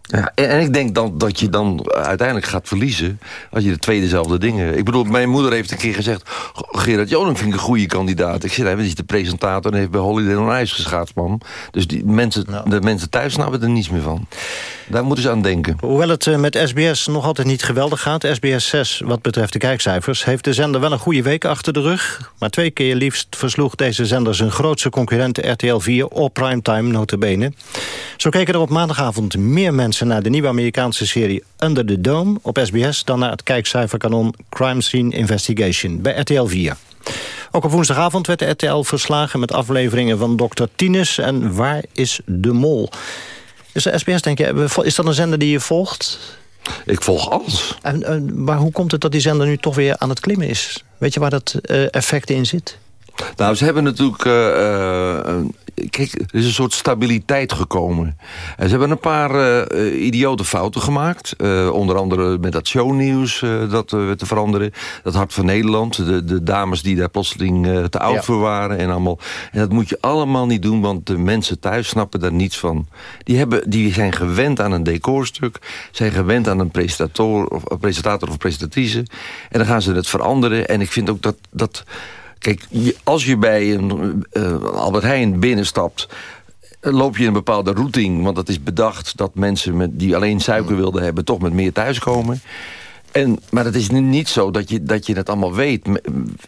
Ja, en, en ik denk dan dat je dan uiteindelijk gaat verliezen... als je de twee dezelfde dingen... Ik bedoel, mijn moeder heeft een keer gezegd... Gerard Joling vind ik een goede kandidaat. Ik zeg, hij is de presentator en heeft bij Holiday on Ice geschaatst, man. Dus die mensen, de mensen thuis snappen er niets meer van. Daar moeten ze aan denken. Hoewel het eh, met SBS nog altijd niet geweldig gaat... SBS 6 wat betreft de kijkcijfers... heeft de zender wel een goede week achter de rug. Maar twee keer liefst versloeg deze zender zijn grootste concurrent RTL 4... op primetime notabene. Zo keken er op maandagavond meer mensen naar de nieuwe Amerikaanse serie Under the Dome op SBS... dan naar het kijkcijferkanon Crime Scene Investigation bij RTL 4. Ook op woensdagavond werd de RTL verslagen met afleveringen van Dr. Tinus en Waar is de Mol? Is de SBS, denk je, is dat een zender die je volgt? Ik volg alles. En, maar hoe komt het dat die zender nu toch weer aan het klimmen is? Weet je waar dat uh, effect in zit? Nou, ze hebben natuurlijk... Uh, uh, kijk, er is een soort stabiliteit gekomen. En ze hebben een paar uh, idiote fouten gemaakt. onder andere met dat shownieuws dat te veranderen. Dat Hart van Nederland. De, de dames die daar plotseling te oud ja. voor waren. En, allemaal. en dat moet je allemaal niet doen, want de mensen thuis snappen daar niets van. Die, hebben, die zijn gewend aan een decorstuk. Zijn gewend aan een presentator of, presentator of presentatrice. En dan gaan ze het veranderen. En ik vind ook dat... dat Kijk, als je bij een uh, Albert Heijn binnenstapt loop je een bepaalde routing. Want dat is bedacht dat mensen met, die alleen suiker wilden hebben... toch met meer thuiskomen. En, maar het is niet zo dat je, dat je het allemaal weet.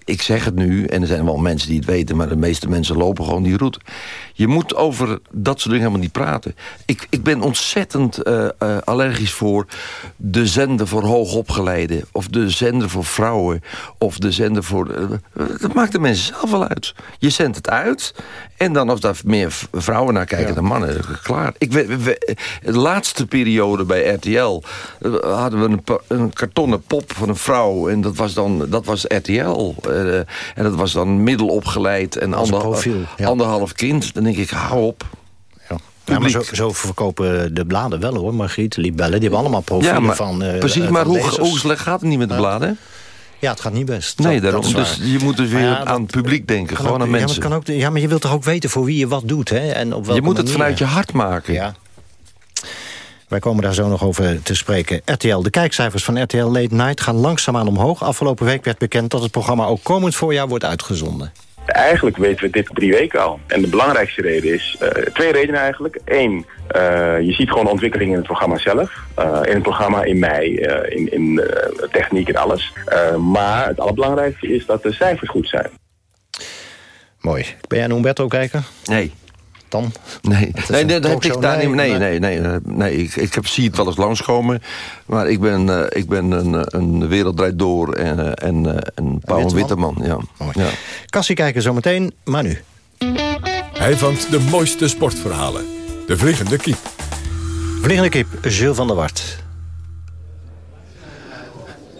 Ik zeg het nu, en er zijn wel mensen die het weten... maar de meeste mensen lopen gewoon die route. Je moet over dat soort dingen helemaal niet praten. Ik, ik ben ontzettend uh, uh, allergisch voor de zender voor hoogopgeleiden... of de zender voor vrouwen, of de zender voor... Uh, dat maakt de mensen zelf wel uit. Je zendt het uit, en dan of daar meer vrouwen naar kijken ja. dan mannen. Klaar. Ik, we, we, de laatste periode bij RTL hadden we een, een kartonnen pop van een vrouw. En dat was dan dat was RTL. Uh, en dat was dan middelopgeleid en ander, ja. anderhalf kind. Dan denk ik, hou op. Ja. Maar zo, zo, verkopen de bladen wel hoor. Margriet, Libelle, die hebben allemaal profielen ja, maar, van uh, Precies, maar hoe, hoe slecht gaat het niet met de bladen? Ja, het gaat niet best. Nee, dat, daarom. Dat dus je moet dus weer ja, dat, aan het publiek denken. Gewoon ook, aan mensen. Ja maar, kan ook, ja, maar je wilt toch ook weten voor wie je wat doet, hè? En op je moet het manier. vanuit je hart maken. Ja. Wij komen daar zo nog over te spreken. RTL, de kijkcijfers van RTL Late Night gaan langzaamaan omhoog. Afgelopen week werd bekend dat het programma ook komend voorjaar wordt uitgezonden. Eigenlijk weten we dit drie weken al. En de belangrijkste reden is, uh, twee redenen eigenlijk. Eén, uh, je ziet gewoon ontwikkeling in het programma zelf. Uh, in het programma, in mij, in, in techniek en alles. maar het allerbelangrijkste is dat de cijfers goed zijn. Mooi. Ben jij een Umberto kijker? Nee. Dan? Nee, nee, nee, heb ik daar nee, nee, nee, nee, nee, nee. Ik, ik heb, zie het wel eens langskomen. Maar ik ben, uh, ik ben een, een wereld draait door en, uh, en, uh, en Paul Witteman. Ja. ja. Kassie kijken zometeen, maar nu. Hij vangt de mooiste sportverhalen. De Vliegende Kiep. Vliegende Kiep, Jules van der Wart.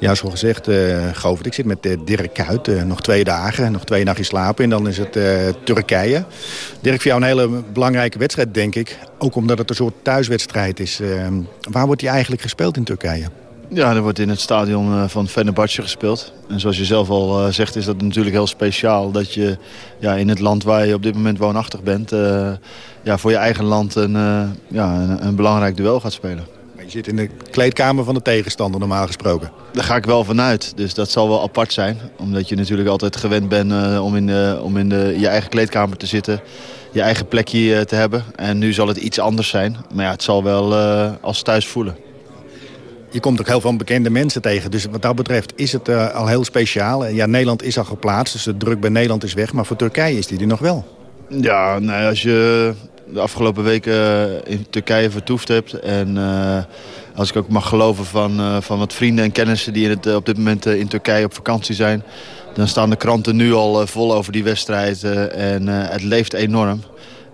Ja, zoals gezegd, uh, Govert, ik zit met uh, Dirk Kuyt. Uh, nog twee dagen, nog twee nachtjes slapen. En dan is het Turkije. Dirk, voor jou een hele belangrijke wedstrijd, denk ik. Ook omdat het een soort thuiswedstrijd is. waar wordt die eigenlijk gespeeld in Turkije? Ja, er wordt in het stadion van Fenerbahce gespeeld. En zoals je zelf al zegt, is dat natuurlijk heel speciaal... dat je ja, in het land waar je op dit moment woonachtig bent... ja, voor je eigen land een, ja, een belangrijk duel gaat spelen. Je zit in de kleedkamer van de tegenstander normaal gesproken. Daar ga ik wel vanuit. Dus dat zal wel apart zijn. Omdat je natuurlijk altijd gewend bent uh, om in, de, om in de, je eigen kleedkamer te zitten. Je eigen plekje uh, te hebben. En nu zal het iets anders zijn. Maar ja, het zal wel uh, als thuis voelen. Je komt ook heel veel bekende mensen tegen. Dus wat dat betreft is het al heel speciaal. Ja, Nederland is al geplaatst. Dus de druk bij Nederland is weg. Maar voor Turkije is die er nog wel. Ja, nou, als je de afgelopen weken in Turkije vertoefd hebt. En uh, als ik ook mag geloven van, uh, van wat vrienden en kennissen die in het, op dit moment in Turkije op vakantie zijn. Dan staan de kranten nu al vol over die wedstrijd en het leeft enorm.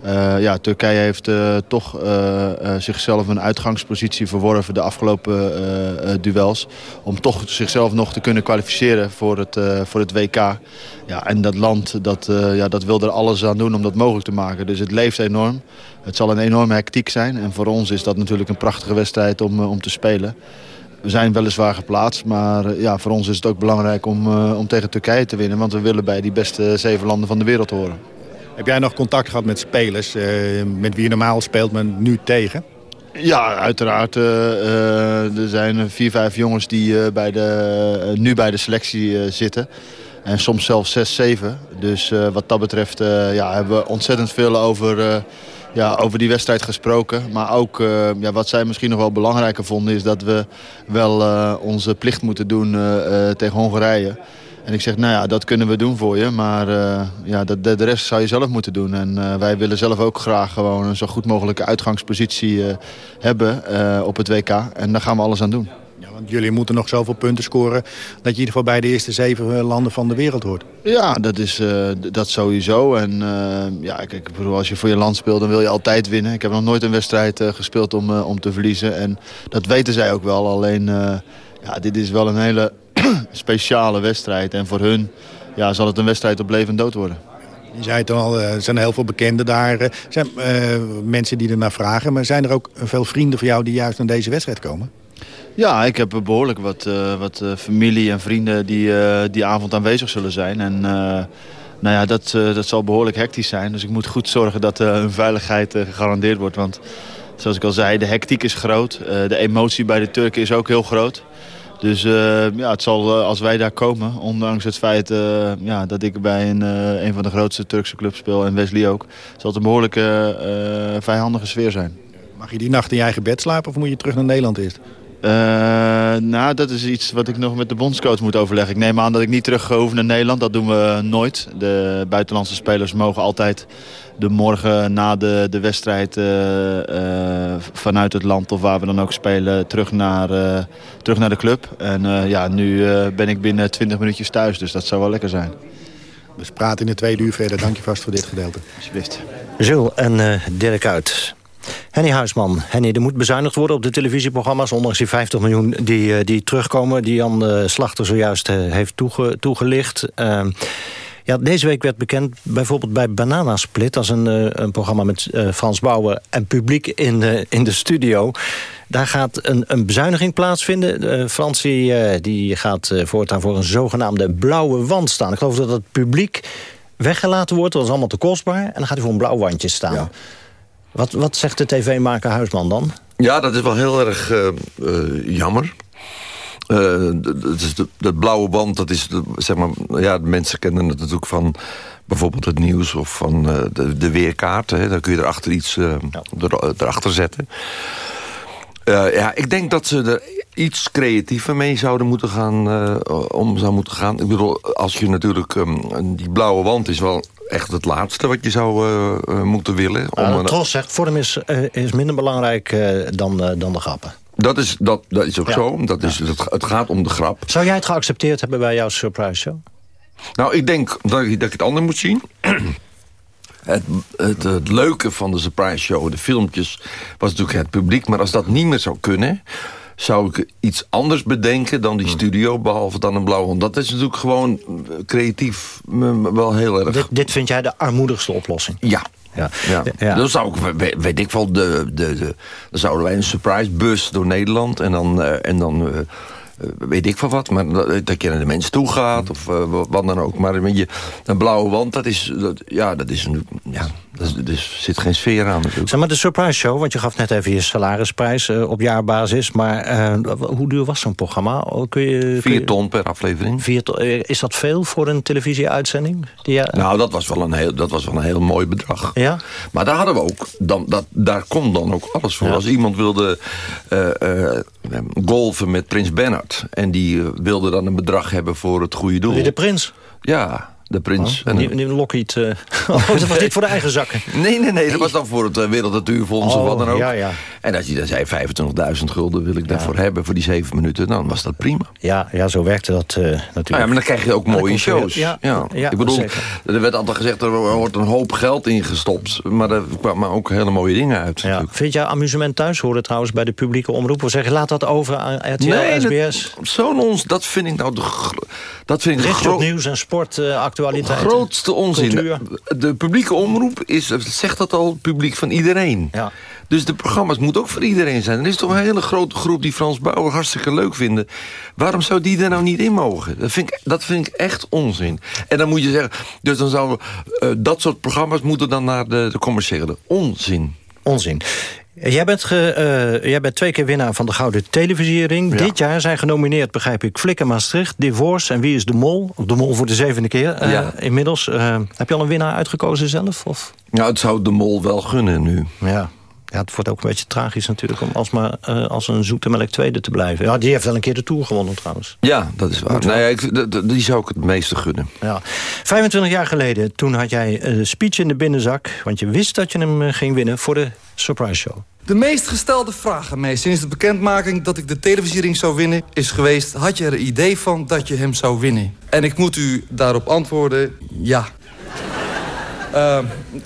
Uh, ja, Turkije heeft uh, toch uh, zichzelf een uitgangspositie verworven de afgelopen duels. Om toch zichzelf nog te kunnen kwalificeren voor het, voor het WK. Ja, en dat land dat, ja, dat wil er alles aan doen om dat mogelijk te maken. Dus het leeft enorm. Het zal een enorme hectiek zijn. En voor ons is dat natuurlijk een prachtige wedstrijd om, om te spelen. We zijn weliswaar geplaatst, maar ja, voor ons is het ook belangrijk om, om tegen Turkije te winnen. Want we willen bij die beste zeven landen van de wereld horen. Heb jij nog contact gehad met spelers uh, met wie je normaal speelt, maar nu tegen? Ja, uiteraard. eh, eh, er zijn vier, vijf jongens die eh, bij de, eh, nu bij de selectie eh, zitten. En soms zelfs zes, zeven. Dus eh, wat dat betreft eh, ja, hebben we ontzettend veel over, eh, ja, over die wedstrijd gesproken. Maar ook eh, ja, wat zij misschien nog wel belangrijker vonden... is dat we wel eh, onze plicht moeten doen eh, eh, tegen Hongarije. En ik zeg, nou ja, dat kunnen we doen voor je. Maar eh, ja, de, de, rest zou je zelf moeten doen. En eh, wij willen zelf ook graag gewoon een zo goed mogelijke uitgangspositie eh, hebben op het WK. En daar gaan we alles aan doen. Want jullie moeten nog zoveel punten scoren... dat je in ieder geval bij de eerste zeven landen van de wereld hoort. Ja, dat is dat sowieso. En ja, kijk, als je voor je land speelt, dan wil je altijd winnen. Ik heb nog nooit een wedstrijd gespeeld om, om te verliezen. En dat weten zij ook wel. Alleen, ja, dit is wel een hele speciale wedstrijd. En voor hun ja, zal het een wedstrijd op leven en dood worden. Je zei het al, eh, er zijn heel veel bekenden daar. Er zijn eh, mensen die ernaar vragen. Maar zijn er ook veel vrienden van jou die juist naar deze wedstrijd komen? Ja, ik heb behoorlijk wat, eh, wat eh, familie en vrienden die eh, die avond aanwezig zullen zijn. En eh, nou ja, dat, eh, dat zal behoorlijk hectisch zijn. Dus ik moet goed zorgen dat eh, hun veiligheid eh, gegarandeerd wordt. Want zoals ik al zei, de hectiek is groot. Eh, de emotie bij de Turken is ook heel groot. Dus eh, ja, het zal, eh, als wij daar komen, ondanks het feit eh, ja, dat ik bij een, een van de grootste Turkse clubs speel en Wesley ook, zal het een behoorlijke eh, vijandige sfeer zijn. Mag je die nacht in je eigen bed slapen of moet je terug naar Nederland eerst? Eh, nou, dat is iets wat ik nog met de bondscoach moet overleggen. Ik neem aan dat ik niet terug hoef naar Nederland. Dat doen we nooit. De buitenlandse spelers mogen altijd de morgen na de, de wedstrijd eh, eh, vanuit het land of waar we dan ook spelen terug naar, eh, terug naar de club. En eh, ja, nu eh, ben ik binnen 20 minuutjes thuis, dus dat zou wel lekker zijn. We praten in de tweede uur verder. Dank je vast voor dit gedeelte. Alsjeblieft. Jules en eh, Dirk uit. Henny Huisman. Henny, er moet bezuinigd worden op de televisieprogramma's... ondanks die 50 miljoen die, eh, die terugkomen... die Jan Slachter zojuist eh, heeft toege, toegelicht. Ehm, ja, deze week werd bekend, bijvoorbeeld bij Banana Split... als een, eh, een programma met Frans Bauer en publiek in de, in de studio... Daar gaat een, een bezuiniging plaatsvinden. Eh Frans die, gaat voortaan voor een zogenaamde blauwe wand staan. Ik geloof dat het publiek weggelaten wordt. Dat is allemaal te kostbaar. En dan gaat hij voor een blauw wandje staan. Wat, wat zegt de tv-maker Huisman dan? Ja, dat is wel heel erg eh, eh, jammer. De, dat blauwe band, dat is, de- zeg maar, ja, mensen kennen het natuurlijk van bijvoorbeeld het nieuws of van de, de weerkaart. Hè. Dan kun je erachter iets er, erachter zetten. Ja, ik denk dat ze er iets creatiever mee zouden moeten gaan, om zou moeten gaan. Ik bedoel, als je natuurlijk, ehm, die blauwe wand is wel echt het laatste wat je zou eh, eh, moeten willen. om Uh, Tros zegt, vorm is, is minder belangrijk dan, dan de grappen. Dat is, dat, dat is ook Ja. zo. Dat is, het, het gaat om de grap. Zou jij het geaccepteerd hebben bij jouw surprise show? Nou, ik denk dat ik, dat ik het anders moet zien. Het, het, het leuke van de surprise show, de filmpjes, was natuurlijk het publiek. Maar als dat niet meer zou kunnen, zou ik iets anders bedenken dan die Hmm. studio, behalve dan een blauwe hond. Dat is natuurlijk gewoon eh, creatief wel heel erg. Dit, dit vind jij de armoedigste oplossing? Ja. Ja. Ja. Ja. Dan zou ik, weet, ik wel, de, de, de, dan zouden wij een surprise bus door Nederland en dan, eh, en dan eh, weet ik van wat, maar dat, dat je naar de mensen toe gaat of eh, wat- dan ook. Maar je, een blauwe wand, dat is, dat, ja, dat is een, ja, dat is, dus zit geen sfeer aan natuurlijk. Zeg maar de surprise show, want je gaf net even je salarisprijs eh, op jaarbasis. Maar eh, hoe duur was zo'n programma? Oh, Kun je, kun Vier ton per aflevering. vier ton- eh, is dat veel voor een televisieuitzending? Ja, Nou, dat was, wel een heel, dat was wel een heel mooi bedrag. Ja? Maar daar hadden we ook, dan, dat, daar kon dan ook alles voor. Als iemand wilde eh, eh, golven met Prins Bernhard... en die eh, wilde dan een bedrag hebben voor het goede doel. Wie de prins? Ja, de prins. Oh, Lockheed. eh, oh, dat was dit voor de eigen zakken. Nee, nee, nee, dat was dan voor het eh, Wereld Natuurfonds of Oh, wat dan ook. ja, ja. En als je dan zei 25.000 gulden wil ik daarvoor hebben... voor die zeven minuten, dan was dat prima. Ja, ja zo werkte dat eh, natuurlijk. Nou ja, maar dan krijg je ook mooie shows. ja, ja, ik bedoel, zeker. er werd altijd gezegd, er wordt een hoop geld ingestopt. Maar er kwamen ook hele mooie dingen uit. Ja. Vind jij amusement thuis horen trouwens bij de publieke omroep? Of zeg je, laat dat over aan RTL, Nee, SBS? Zo'n ons, dat vind ik nou de, dat vind ik je op nieuws en sport, actualiteit? grootste onzin. Cultuur. De publieke omroep is, zegt dat al, publiek van iedereen. Ja. Dus de programma's moeten ook voor iedereen zijn. Er is toch een hele grote groep die Frans Bauer hartstikke leuk vinden. Waarom zou die er nou niet in mogen? Dat vind ik, dat vind ik echt onzin. En dan moet je zeggen, dus dan zouden we, eh, dat soort programma's moeten dan naar de, de commerciële. Onzin. Onzin. Jij bent, ge, eh, jij bent twee keer winnaar van de Gouden Televisiering. Ja. Dit jaar zijn genomineerd, begrijp ik, Flikker Maastricht, Divorce en Wie is de Mol? De Mol voor de zevende keer eh, Ja. inmiddels. Eh, heb je al een winnaar uitgekozen zelf? Of? Nou, het zou de mol wel gunnen nu. Ja. Ja, het wordt ook een beetje tragisch natuurlijk om alsmaar eh, als een zoete melk tweede te blijven. Ja, die heeft wel een keer de Tour gewonnen trouwens. Ja, dat is waar. Ja, ik, die zou ik het meeste gunnen. Ja. 25 jaar geleden, toen had jij een speech in de binnenzak... want je wist dat je hem eh, ging winnen voor de Surprise Show. De meest gestelde vraag aan mij sinds de bekendmaking dat ik de televisiering zou winnen... is geweest, had je er een idee van dat je hem zou winnen? En ik moet u daarop antwoorden, ja. Eh,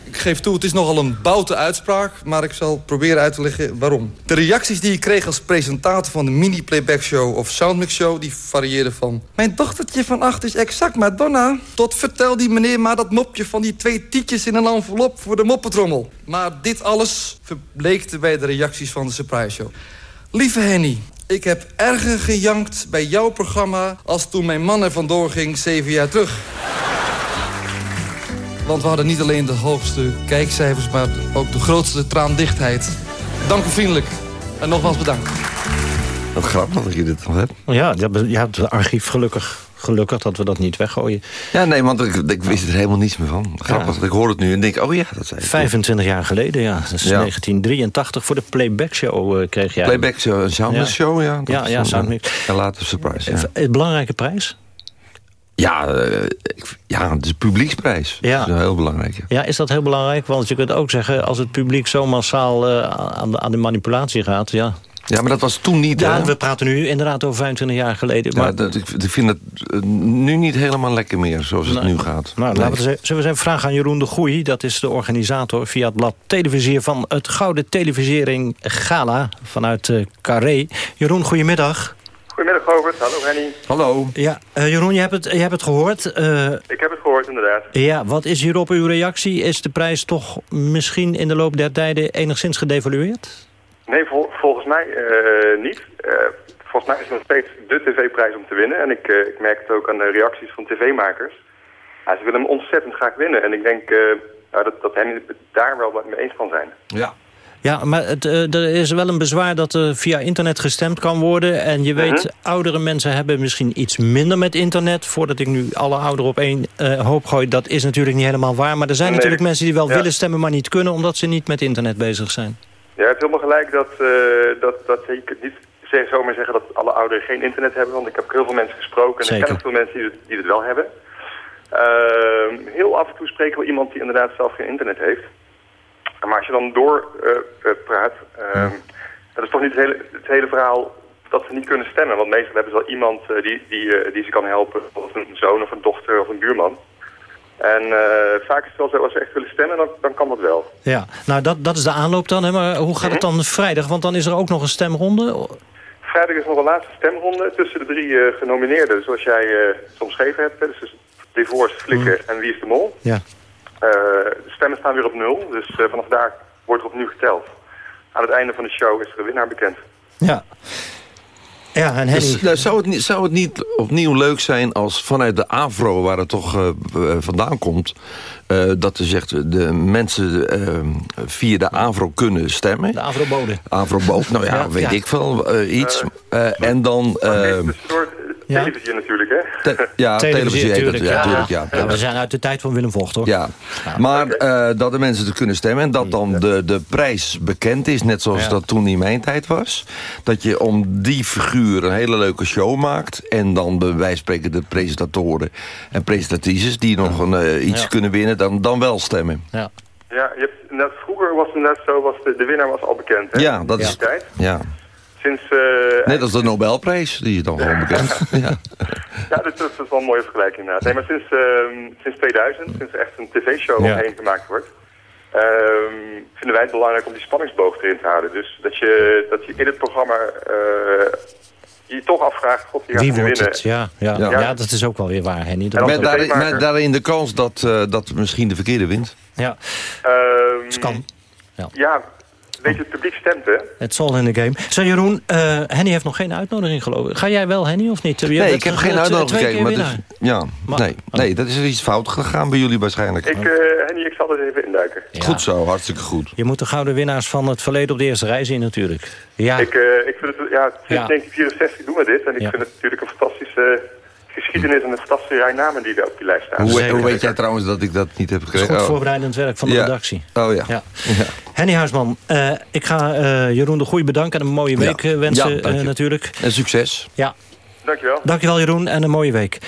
ik geef toe, het is nogal een boute uitspraak... maar ik zal proberen uit te leggen waarom. De reacties die ik kreeg als presentator van de mini-playback show... of soundmix show, die varieerden van... Mijn dochtertje van acht is exact Madonna... tot vertel die meneer maar dat mopje van die twee tietjes in een envelop... voor de moppetrommel. Maar dit alles verbleekte bij de reacties van de surprise show. Lieve Henny, ik heb erger gejankt bij jouw programma... als toen mijn man er vandoor ging zeven jaar terug. Want we hadden niet alleen de hoogste kijkcijfers... maar ook de grootste traandichtheid. Dank u vriendelijk. En nogmaals bedankt. Wat grappig dat je dit nog hebt. Ja, je hebt- je hebt het archief gelukkig. Gelukkig dat we dat niet weggooien. Ja, nee, want ik, ik wist er helemaal niets meer van. Grappig, ik hoor het nu en denk, oh ja, dat zei je. 25 jaar geleden, ja. Dat is Ja. 1983 voor de Playback Show eh, kreeg jij. Playback show, een soundmix show, ja. Dat Ja, is ja, een, soundmix. eh, En later surprise, ja. Een belangrijke prijs? Ja, ik- ja, het is een publieksprijs. Ja. Dat is heel belangrijk. ja. Ja, is dat heel belangrijk? Want je kunt ook zeggen, als het publiek zo massaal eh, aan, de, aan de manipulatie gaat... Ja. Ja, maar dat was toen niet, Ja, hè? we praten nu inderdaad over 25 jaar geleden. Maar, Ja, dat, ik, ik vind het eh, nu niet helemaal lekker meer, zoals het nu gaat. Nou, Nee. laten we, zullen we eens vragen aan Jeroen de Goeie. Dat is de organisator via het blad Televisier van het Gouden Televisiering Gala vanuit eh Carré. Jeroen, goedemiddag. Goedemiddag Robert, hallo Henny. Hallo. Ja, eh, Jeroen, je hebt het, je hebt het gehoord. Eh, Ik heb het gehoord inderdaad. ja, wat is hierop uw reactie? Is de prijs toch misschien in de loop der tijden enigszins gedevalueerd? Nee, vol- volgens mij eh, niet. Eh, volgens mij is het nog steeds de tv-prijs om te winnen. En ik, eh, ik merk het ook aan de reacties van tv-makers. Ze willen hem ontzettend graag winnen. En ik denk eh, dat, dat Henny het daar wel met me eens kan zijn. Ja. Ja, maar het, eh, er is wel een bezwaar dat er via internet gestemd kan worden. En je weet, Mhm. oudere mensen hebben misschien iets minder met internet. Voordat ik nu alle ouderen op één eh, hoop gooi, dat is natuurlijk niet helemaal waar. Maar er zijn Nee. natuurlijk mensen die wel Ja. willen stemmen, maar niet kunnen... omdat ze niet met internet bezig zijn. Ja, je hebt helemaal gelijk dat, eh, dat, dat je kunt niet zomaar zeggen dat alle ouderen geen internet hebben. Want ik heb heel veel mensen gesproken en ik ken ook veel mensen die het, die het wel hebben. Ehm, heel af en toe spreken we iemand die inderdaad zelf geen internet heeft. Maar als je dan door eh, eh, praat, ehm, dat is toch niet het hele, het hele verhaal dat ze niet kunnen stemmen. Want meestal hebben ze wel iemand eh, die, die, die ze kan helpen. Of een zoon of een dochter of een buurman. En vaak is het wel zo, als ze echt willen stemmen, dan, dan kan dat wel. Ja, nou dat, dat is de aanloop dan. Hè? Maar hoe gaat het dan vrijdag? Want dan is er ook nog een stemronde. Vrijdag is nog een laatste stemronde tussen de drie eh, genomineerden. Zoals jij eh omschreven hebt. hè. Dus dus Divorce, Flikker en Wie is de Mol. Ja. Eh, de stemmen staan weer op nul. Dus eh, vanaf daar wordt er opnieuw geteld. Aan het einde van de show is er een winnaar bekend. Ja. Ja, en. Dus, nou, zou, het niet, zou het niet opnieuw leuk zijn als vanuit de AVRO, waar het toch eh, vandaan komt... eh, dat er zegt, de mensen via de AVRO kunnen stemmen. De Avrobode. Avrobode, nou ja, Ja, weet ja. ik veel, eh, iets. Eh, en dan... Een soort Ja. televisie natuurlijk, hè? te- ja, televisie, heet dat, ja, tuurlijk, ja. Ja, we zijn uit de tijd van Willem Vocht, hoor. Ja, maar eh, dat de mensen te kunnen stemmen... en dat dan de, de prijs bekend is, net zoals Ja. dat toen in mijn tijd was. Dat je om die figuur een hele leuke show maakt... en dan bij wijze van spreken de presentatoren en presentatrices... die nog een, eh, iets Ja. kunnen winnen, dan, dan wel stemmen. Ja. Ja, je hebt, inderdaad, vroeger was het inderdaad zo, was de, de winnaar was al bekend, hè? Ja, dat In is... Ja. Sinds, eh, Net als de Nobelprijs, die is dan gewoon bekend. ja. Ja, dat, dat is wel een mooie vergelijking inderdaad. Nee, maar sinds, ehm, sinds 2000, sinds er echt een tv-show Ja. omheen gemaakt wordt, ehm, vinden wij het belangrijk om die spanningsboog erin te houden. Dus dat je, dat je in het programma eh, je toch afvraagt, god, wie gaat Wie wordt winnen? het? Ja, ja. Ja. Ja. dat is ook wel weer waar, Henny. Dat- En Met, daarin, met daarin de kans dat, eh, dat misschien de verkeerde wint. ja. Ehm, Het kan. Ja. Ja, weet je, het publiek stemt, hè? Het zal in de game. Zeg Jeroen, eh, Henny heeft nog geen uitnodiging geloof ik. Ga jij wel, Henny, of niet? Nee, ik heb geen uitnodiging twee gekregen. keer Maar dus, winnaar. ja, Maar- nee, nee, dat is er iets fout gegaan bij jullie waarschijnlijk. Ik, eh Henny, ik zal er even induiken. Goed zo, hartstikke goed. Je moet de gouden winnaars van het verleden op de eerste rij zien natuurlijk. Ja, Ik, eh, ik vind het, ja, sinds Ja. 1964 doen we dit. En ik Ja. vind het natuurlijk een fantastische geschiedenis en een fantastische rij namen die er op die lijst staan. Hoe, hoe weet jij trouwens dat ik dat niet heb dat is gekregen? goed Oh. voorbereidend werk van de Ja. redactie. Oh ja. Ja. Ja. Henny Huisman, eh, ik ga eh, Jeroen de Goeie bedanken en een mooie week eh, wensen Ja, dank eh, je. natuurlijk. En succes. Ja, Dankjewel. dankjewel Jeroen en een mooie week.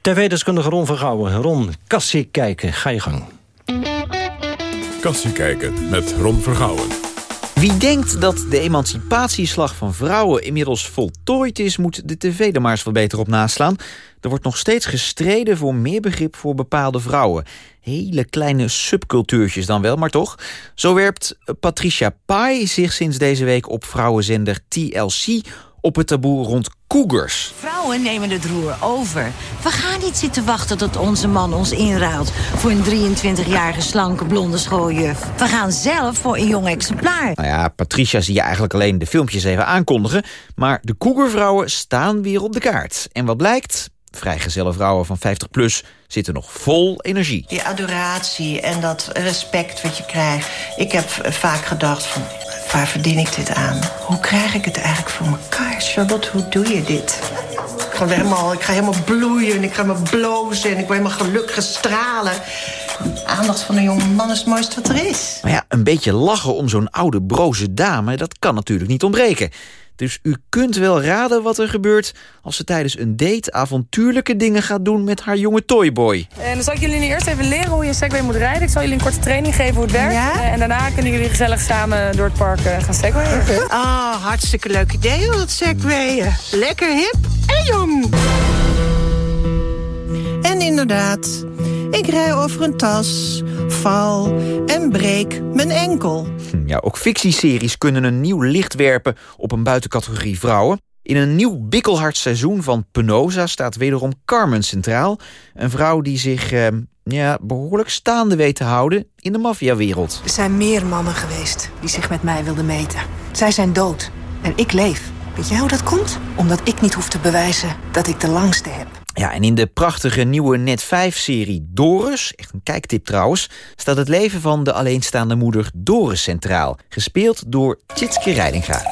TV-deskundige Ron Vergouwen. Ron, kassie kijken, ga je gang. Kassie kijken met Ron Vergouwen. Wie denkt dat de emancipatieslag van vrouwen inmiddels voltooid is... moet de tv er maar eens wat beter op naslaan. Er wordt nog steeds gestreden voor meer begrip voor bepaalde vrouwen. Hele kleine subcultuurtjes dan wel, maar toch. Zo werpt Patricia Pai zich sinds deze week op vrouwenzender TLC... op het taboe rond cougars. Vrouwen nemen het roer over. We gaan niet zitten wachten tot onze man ons inruilt... voor een 23-jarige slanke blonde schooljuf. We gaan zelf voor een jong exemplaar. Nou ja, Patricia zie je eigenlijk alleen de filmpjes even aankondigen... maar de cougarvrouwen staan weer op de kaart. En wat blijkt? Vrijgezelle vrouwen van 50PLUS zitten nog vol energie. Die adoratie en dat respect wat je krijgt. Ik heb vaak gedacht van, waar verdien ik dit aan? Hoe krijg ik het eigenlijk voor elkaar? Charlotte, hoe doe je dit? Ik ga, helemaal, ik ga helemaal bloeien, ik ga helemaal blozen... en ik word helemaal gelukkig stralen. Aandacht van een jonge man is het mooiste wat er is. Maar ja, een beetje lachen om zo'n oude broze dame... dat kan natuurlijk niet ontbreken. Dus u kunt wel raden wat er gebeurt... als ze tijdens een date avontuurlijke dingen gaat doen met haar jonge toyboy. En dan zal ik jullie nu eerst even leren hoe je segway moet rijden. Ik zal jullie een korte training geven hoe het werkt. Eh, En daarna kunnen jullie gezellig samen door het park eh, gaan segwayen. Ah, hartstikke leuk idee, hoor, dat segwayen. Lekker hip en jong. En inderdaad, ik rij over een tas, val en breek mijn enkel. Hm, Ja, ook fictieseries kunnen een nieuw licht werpen op een buitencategorie vrouwen. In een nieuw bikkelhard seizoen van Penosa staat wederom Carmen centraal. Een vrouw die zich eh, ja, behoorlijk staande weet te houden in de maffiawereld. Er zijn meer mannen geweest die zich met mij wilden meten. Zij zijn dood en ik leef. Weet jij hoe dat komt? Omdat ik niet hoef te bewijzen dat ik de langste heb. Ja, en in de prachtige nieuwe Net 5-serie Doris, echt een kijktip trouwens... staat het leven van de alleenstaande moeder Doris centraal. Gespeeld door Tjitske Reidinga.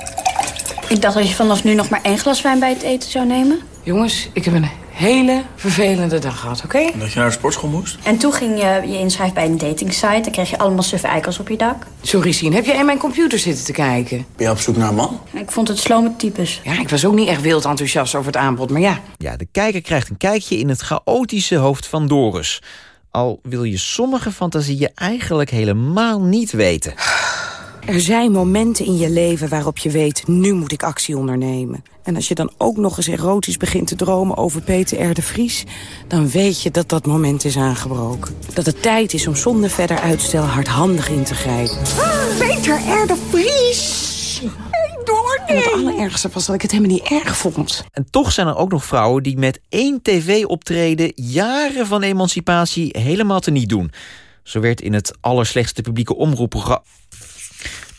Ik dacht dat je vanaf nu nog maar één glas wijn bij het eten zou nemen. Jongens, ik heb een hele vervelende dag gehad, oké? Dat je naar de sportschool moest? En toen ging je je inschrijven bij een datingsite. Dan kreeg je allemaal suffe eikels op je dak. Sorry, Sien, heb jij in mijn computer zitten te kijken? Ben je op zoek naar een man? Ik vond het slome types. Ja, ik was ook niet echt wild enthousiast over het aanbod, maar ja. Ja, de kijker krijgt een kijkje in het chaotische hoofd van Doris. Al wil je sommige fantasieën eigenlijk helemaal niet weten. Er zijn momenten in je leven waarop je weet, nu moet ik actie ondernemen. En als je dan ook nog eens erotisch begint te dromen over Peter R. de Vries... dan weet je dat dat moment is aangebroken. Dat het tijd is om zonder verder uitstel hardhandig in te grijpen. Peter R. de Vries! En het allerergste was dat ik het helemaal niet erg vond. En toch zijn er ook nog vrouwen die met één tv-optreden... jaren van emancipatie helemaal te niet doen. Zo werd in het allerslechtste publieke omroepprogramma...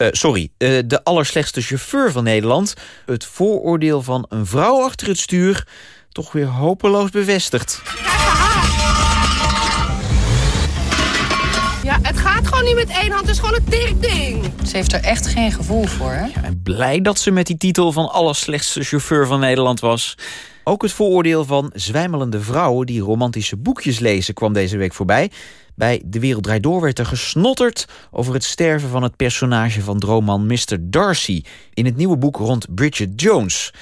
Eh, sorry, eh, de allerslechtste chauffeur van Nederland... het vooroordeel van een vrouw achter het stuur... toch weer hopeloos bevestigd. Ja, het gaat gewoon niet met één hand. Het is gewoon een ding. Ze heeft er echt geen gevoel voor, hè? En blij dat ze met die titel van allerslechtste chauffeur van Nederland was. Ook het vooroordeel van zwijmelende vrouwen die romantische boekjes lezen kwam deze week voorbij. Bij De Wereld Draait Door werd er gesnotterd over het sterven van het personage van droomman Mr. Darcy in het nieuwe boek rond Bridget Jones.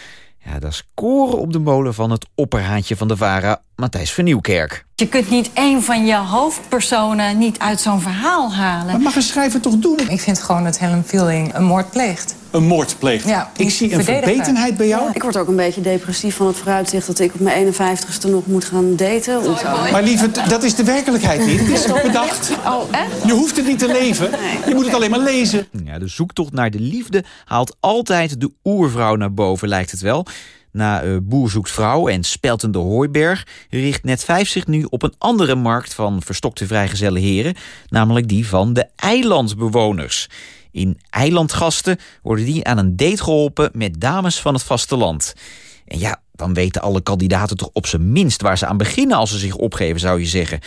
Ja, dat is koren op de molen van het opperhaantje van de VARA, Matthijs van Nieuwkerk. Je kunt niet één van je hoofdpersonen niet uit zo'n verhaal halen. Wat mag een schrijver toch doen? Ik vind gewoon dat Helen Fielding een moord pleegt. Een moord pleegt. Ja, ik zie een verbetenheid bij jou. Ik word ook een beetje depressief van het vooruitzicht dat ik op mijn 51ste nog moet gaan daten. Of zo. Maar lieve, dat is de werkelijkheid niet. Het is zo bedacht. Oh, echt? Je hoeft het niet te leven. Je moet het alleen maar lezen. Ja, de zoektocht naar de liefde haalt altijd de oervrouw naar boven, lijkt het wel. Na eh, Boer zoekt vrouw en Speltende Hooiberg richt Net 5 zich nu op een andere markt van verstokte vrijgezelle heren, namelijk die van de eilandbewoners. In Eilandgasten worden die aan een date geholpen met dames van het vasteland. En ja, dan weten alle kandidaten toch op zijn minst waar ze aan beginnen als ze zich opgeven, zou je zeggen.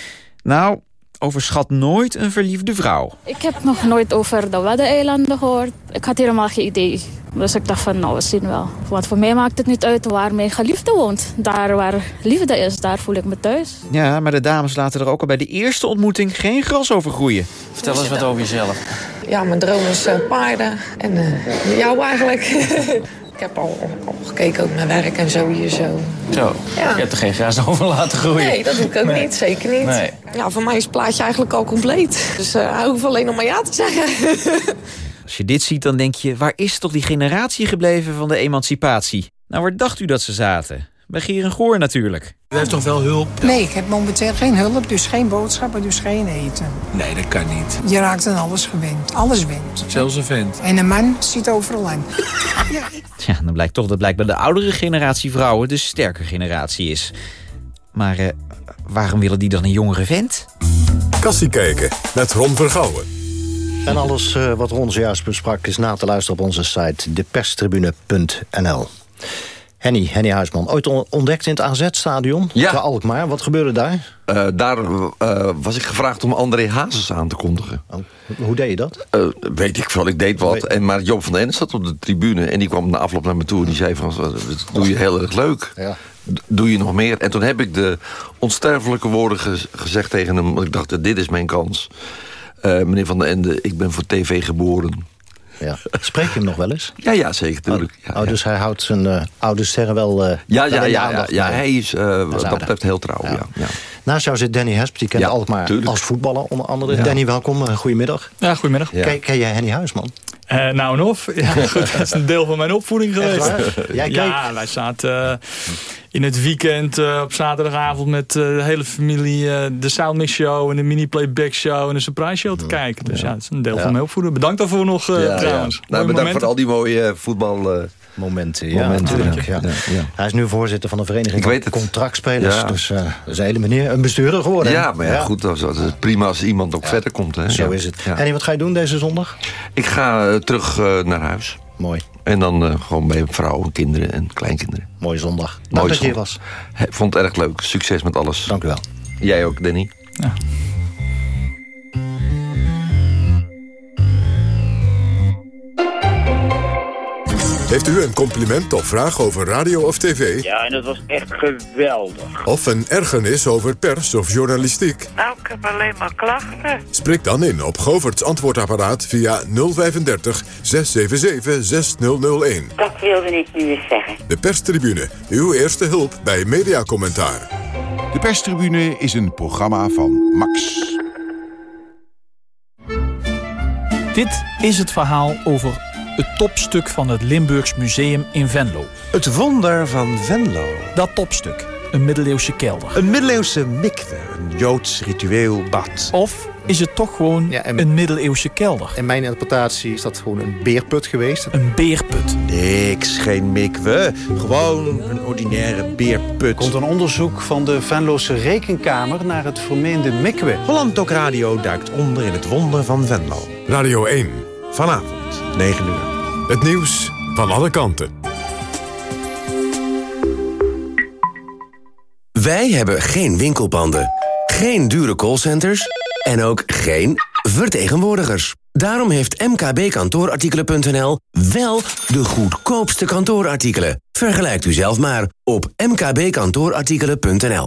Nou, overschat nooit een verliefde vrouw. Ik heb nog nooit over de Waddeneilanden gehoord. Ik had helemaal geen idee. Dus ik dacht van, nou, we zien wel. Want voor mij maakt het niet uit waar mijn geliefde woont. Daar waar liefde is, daar voel ik me thuis. Ja, maar de dames laten er ook al bij de eerste ontmoeting geen gras over groeien. Vertel eens wat over jezelf. Ja, mijn droom is uh, paarden. En uh, jou eigenlijk. ik heb al, al, gekeken ook naar werk en zo hier zo. Zo, ja. je hebt er geen gras over laten groeien. Nee, dat doe ik ook nee. niet, zeker niet. Nee. Ja, voor mij is het plaatje eigenlijk al compleet. Dus uh, hij hoeft alleen nog maar ja te zeggen. Als je dit ziet, dan denk je... waar is toch die generatie gebleven van de emancipatie? Nou, waar dacht u dat ze zaten? Bij Gier en Goor natuurlijk. U heeft toch wel hulp? Nee, ik heb momenteel geen hulp, dus geen boodschappen, dus geen eten. Nee, dat kan niet. Je raakt aan alles gewend. Alles wint. Zelfs een vent. En een man zit overal aan. ja. ja, dan blijkt toch dat blijkbaar de oudere generatie vrouwen de sterke generatie is. Maar uh, waarom willen die dan een jongere vent? Kassie kijken met Ron Vergouwen. En alles uh, wat Ron zojuist besprak is na te luisteren op onze site deperstribune.nl. Henny, Henny Huisman, ooit ontdekt in het AZ-stadion ja. te Alkmaar. Wat gebeurde daar? Uh, daar uh, was ik gevraagd om André Hazes aan te kondigen. Oh, hoe deed je dat? Uh, weet ik veel, ik deed wat. Weet... En, maar Joop van den Ende zat op de tribune en die kwam na afloop naar me toe en die zei van, dat doe je heel erg leuk. Ja. Doe je nog meer? En toen heb ik de onsterfelijke woorden ge gezegd tegen hem. Want ik dacht, dit is mijn kans. meneer van den Ende, ik ben voor tv geboren. Ja. Spreek je hem nog wel eens? Ja, ja zeker. Tuurlijk. Oh, ja, oh, dus hij houdt zijn uh, oude sterren wel. Uh, ja, ja, ja, ja, ja, hij is uh, wat dat betreft heel trouw. Ja. Ja, ja. Naast jou zit Danny Hesp, die kent ja, Alkmaar tuurlijk. als voetballer onder andere. Danny, welkom. goedemiddag. Ja, goedemiddag. Ken, ken jij Henny Huisman? Uh, nou en of. Ja, goed, dat is een deel van mijn opvoeding geweest. Jij ja, wij zaten uh, in het weekend uh, op zaterdagavond met de hele familie de Soundmix Show en de Mini Playback Show en de Surprise Show te kijken. Dus ja, dat is een deel ja. van mijn opvoeding. Bedankt daarvoor nog ja, trouwens. Nou, bedankt momenten. voor al die mooie voetbal... Momenten, ja, momenten. Ja. Ja, ja. Hij is nu voorzitter van de vereniging Ik weet het. contractspelers. Dus uh, dat is een hele meneer een bestuurder geworden. Ja, maar ja, goed, dat is prima als iemand ook verder komt. Hè. Zo is het. En wat ga je doen deze zondag? Ik ga uh, terug uh, naar huis. Mooi. En dan gewoon bij vrouwen, kinderen en kleinkinderen. Mooie zondag. Dank dat je hier was. He, vond het erg leuk. Succes met alles. Dank u wel. Jij ook, Danny. Ja. Heeft u een compliment of vraag over radio of tv? Ja, en dat was echt geweldig. Of een ergernis over pers of journalistiek? Nou, ik heb alleen maar klachten. Spreek dan in op Govert's antwoordapparaat via 035 677 6001. Dat wilde ik nu eens zeggen. De perstribune, uw eerste hulp bij mediacommentaar. De perstribune is een programma van Max. Dit is het verhaal over het topstuk van het Limburgs Museum in Venlo. Het wonder van Venlo. Dat topstuk, een middeleeuwse kelder. Een middeleeuwse mikwe, een Joods ritueel bad. Of is het toch gewoon ja, en, een middeleeuwse kelder? In mijn interpretatie is dat gewoon een beerput geweest. Een beerput? Niks, geen mikwe. Gewoon een ordinaire beerput. Er komt een onderzoek van de Venlose Rekenkamer naar het vermeende mikwe. Holland Dok Radio duikt onder in het wonder van Venlo. Radio 1. Vanavond, 9 uur. Het nieuws van alle kanten. Wij hebben geen winkelpanden, geen dure callcenters en ook geen vertegenwoordigers. Daarom heeft mkbkantoorartikelen.nl wel de goedkoopste kantoorartikelen. Vergelijkt u zelf maar op mkbkantoorartikelen.nl.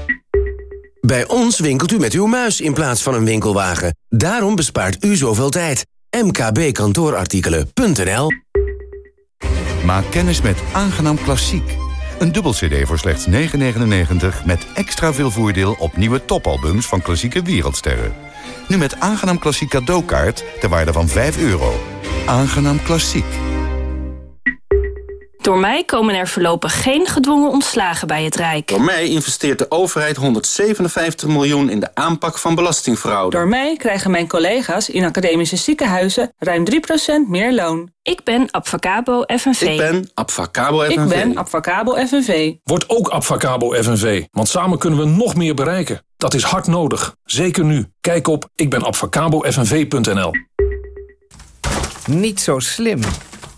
Bij ons winkelt u met uw muis in plaats van een winkelwagen. Daarom bespaart u zoveel tijd. mkbkantoorartikelen.nl Maak kennis met Aangenaam Klassiek. Een dubbel cd voor slechts 9,99 met extra veel voordeel op nieuwe topalbums van klassieke wereldsterren. Nu met Aangenaam Klassiek cadeaukaart ter waarde van 5 euro. Aangenaam Klassiek. Door mij komen er voorlopig geen gedwongen ontslagen bij het Rijk. Door mij investeert de overheid 157 miljoen in de aanpak van belastingfraude. Door mij krijgen mijn collega's in academische ziekenhuizen ruim 3% meer loon. Ik ben Abfacabo FNV. Ik ben Abfacabo FNV. Ik ben Abfacabo FNV. Word ook Abfacabo FNV, want samen kunnen we nog meer bereiken. Dat is hard nodig, zeker nu. Kijk op ikbenabfacabofnv.nl Niet zo slim.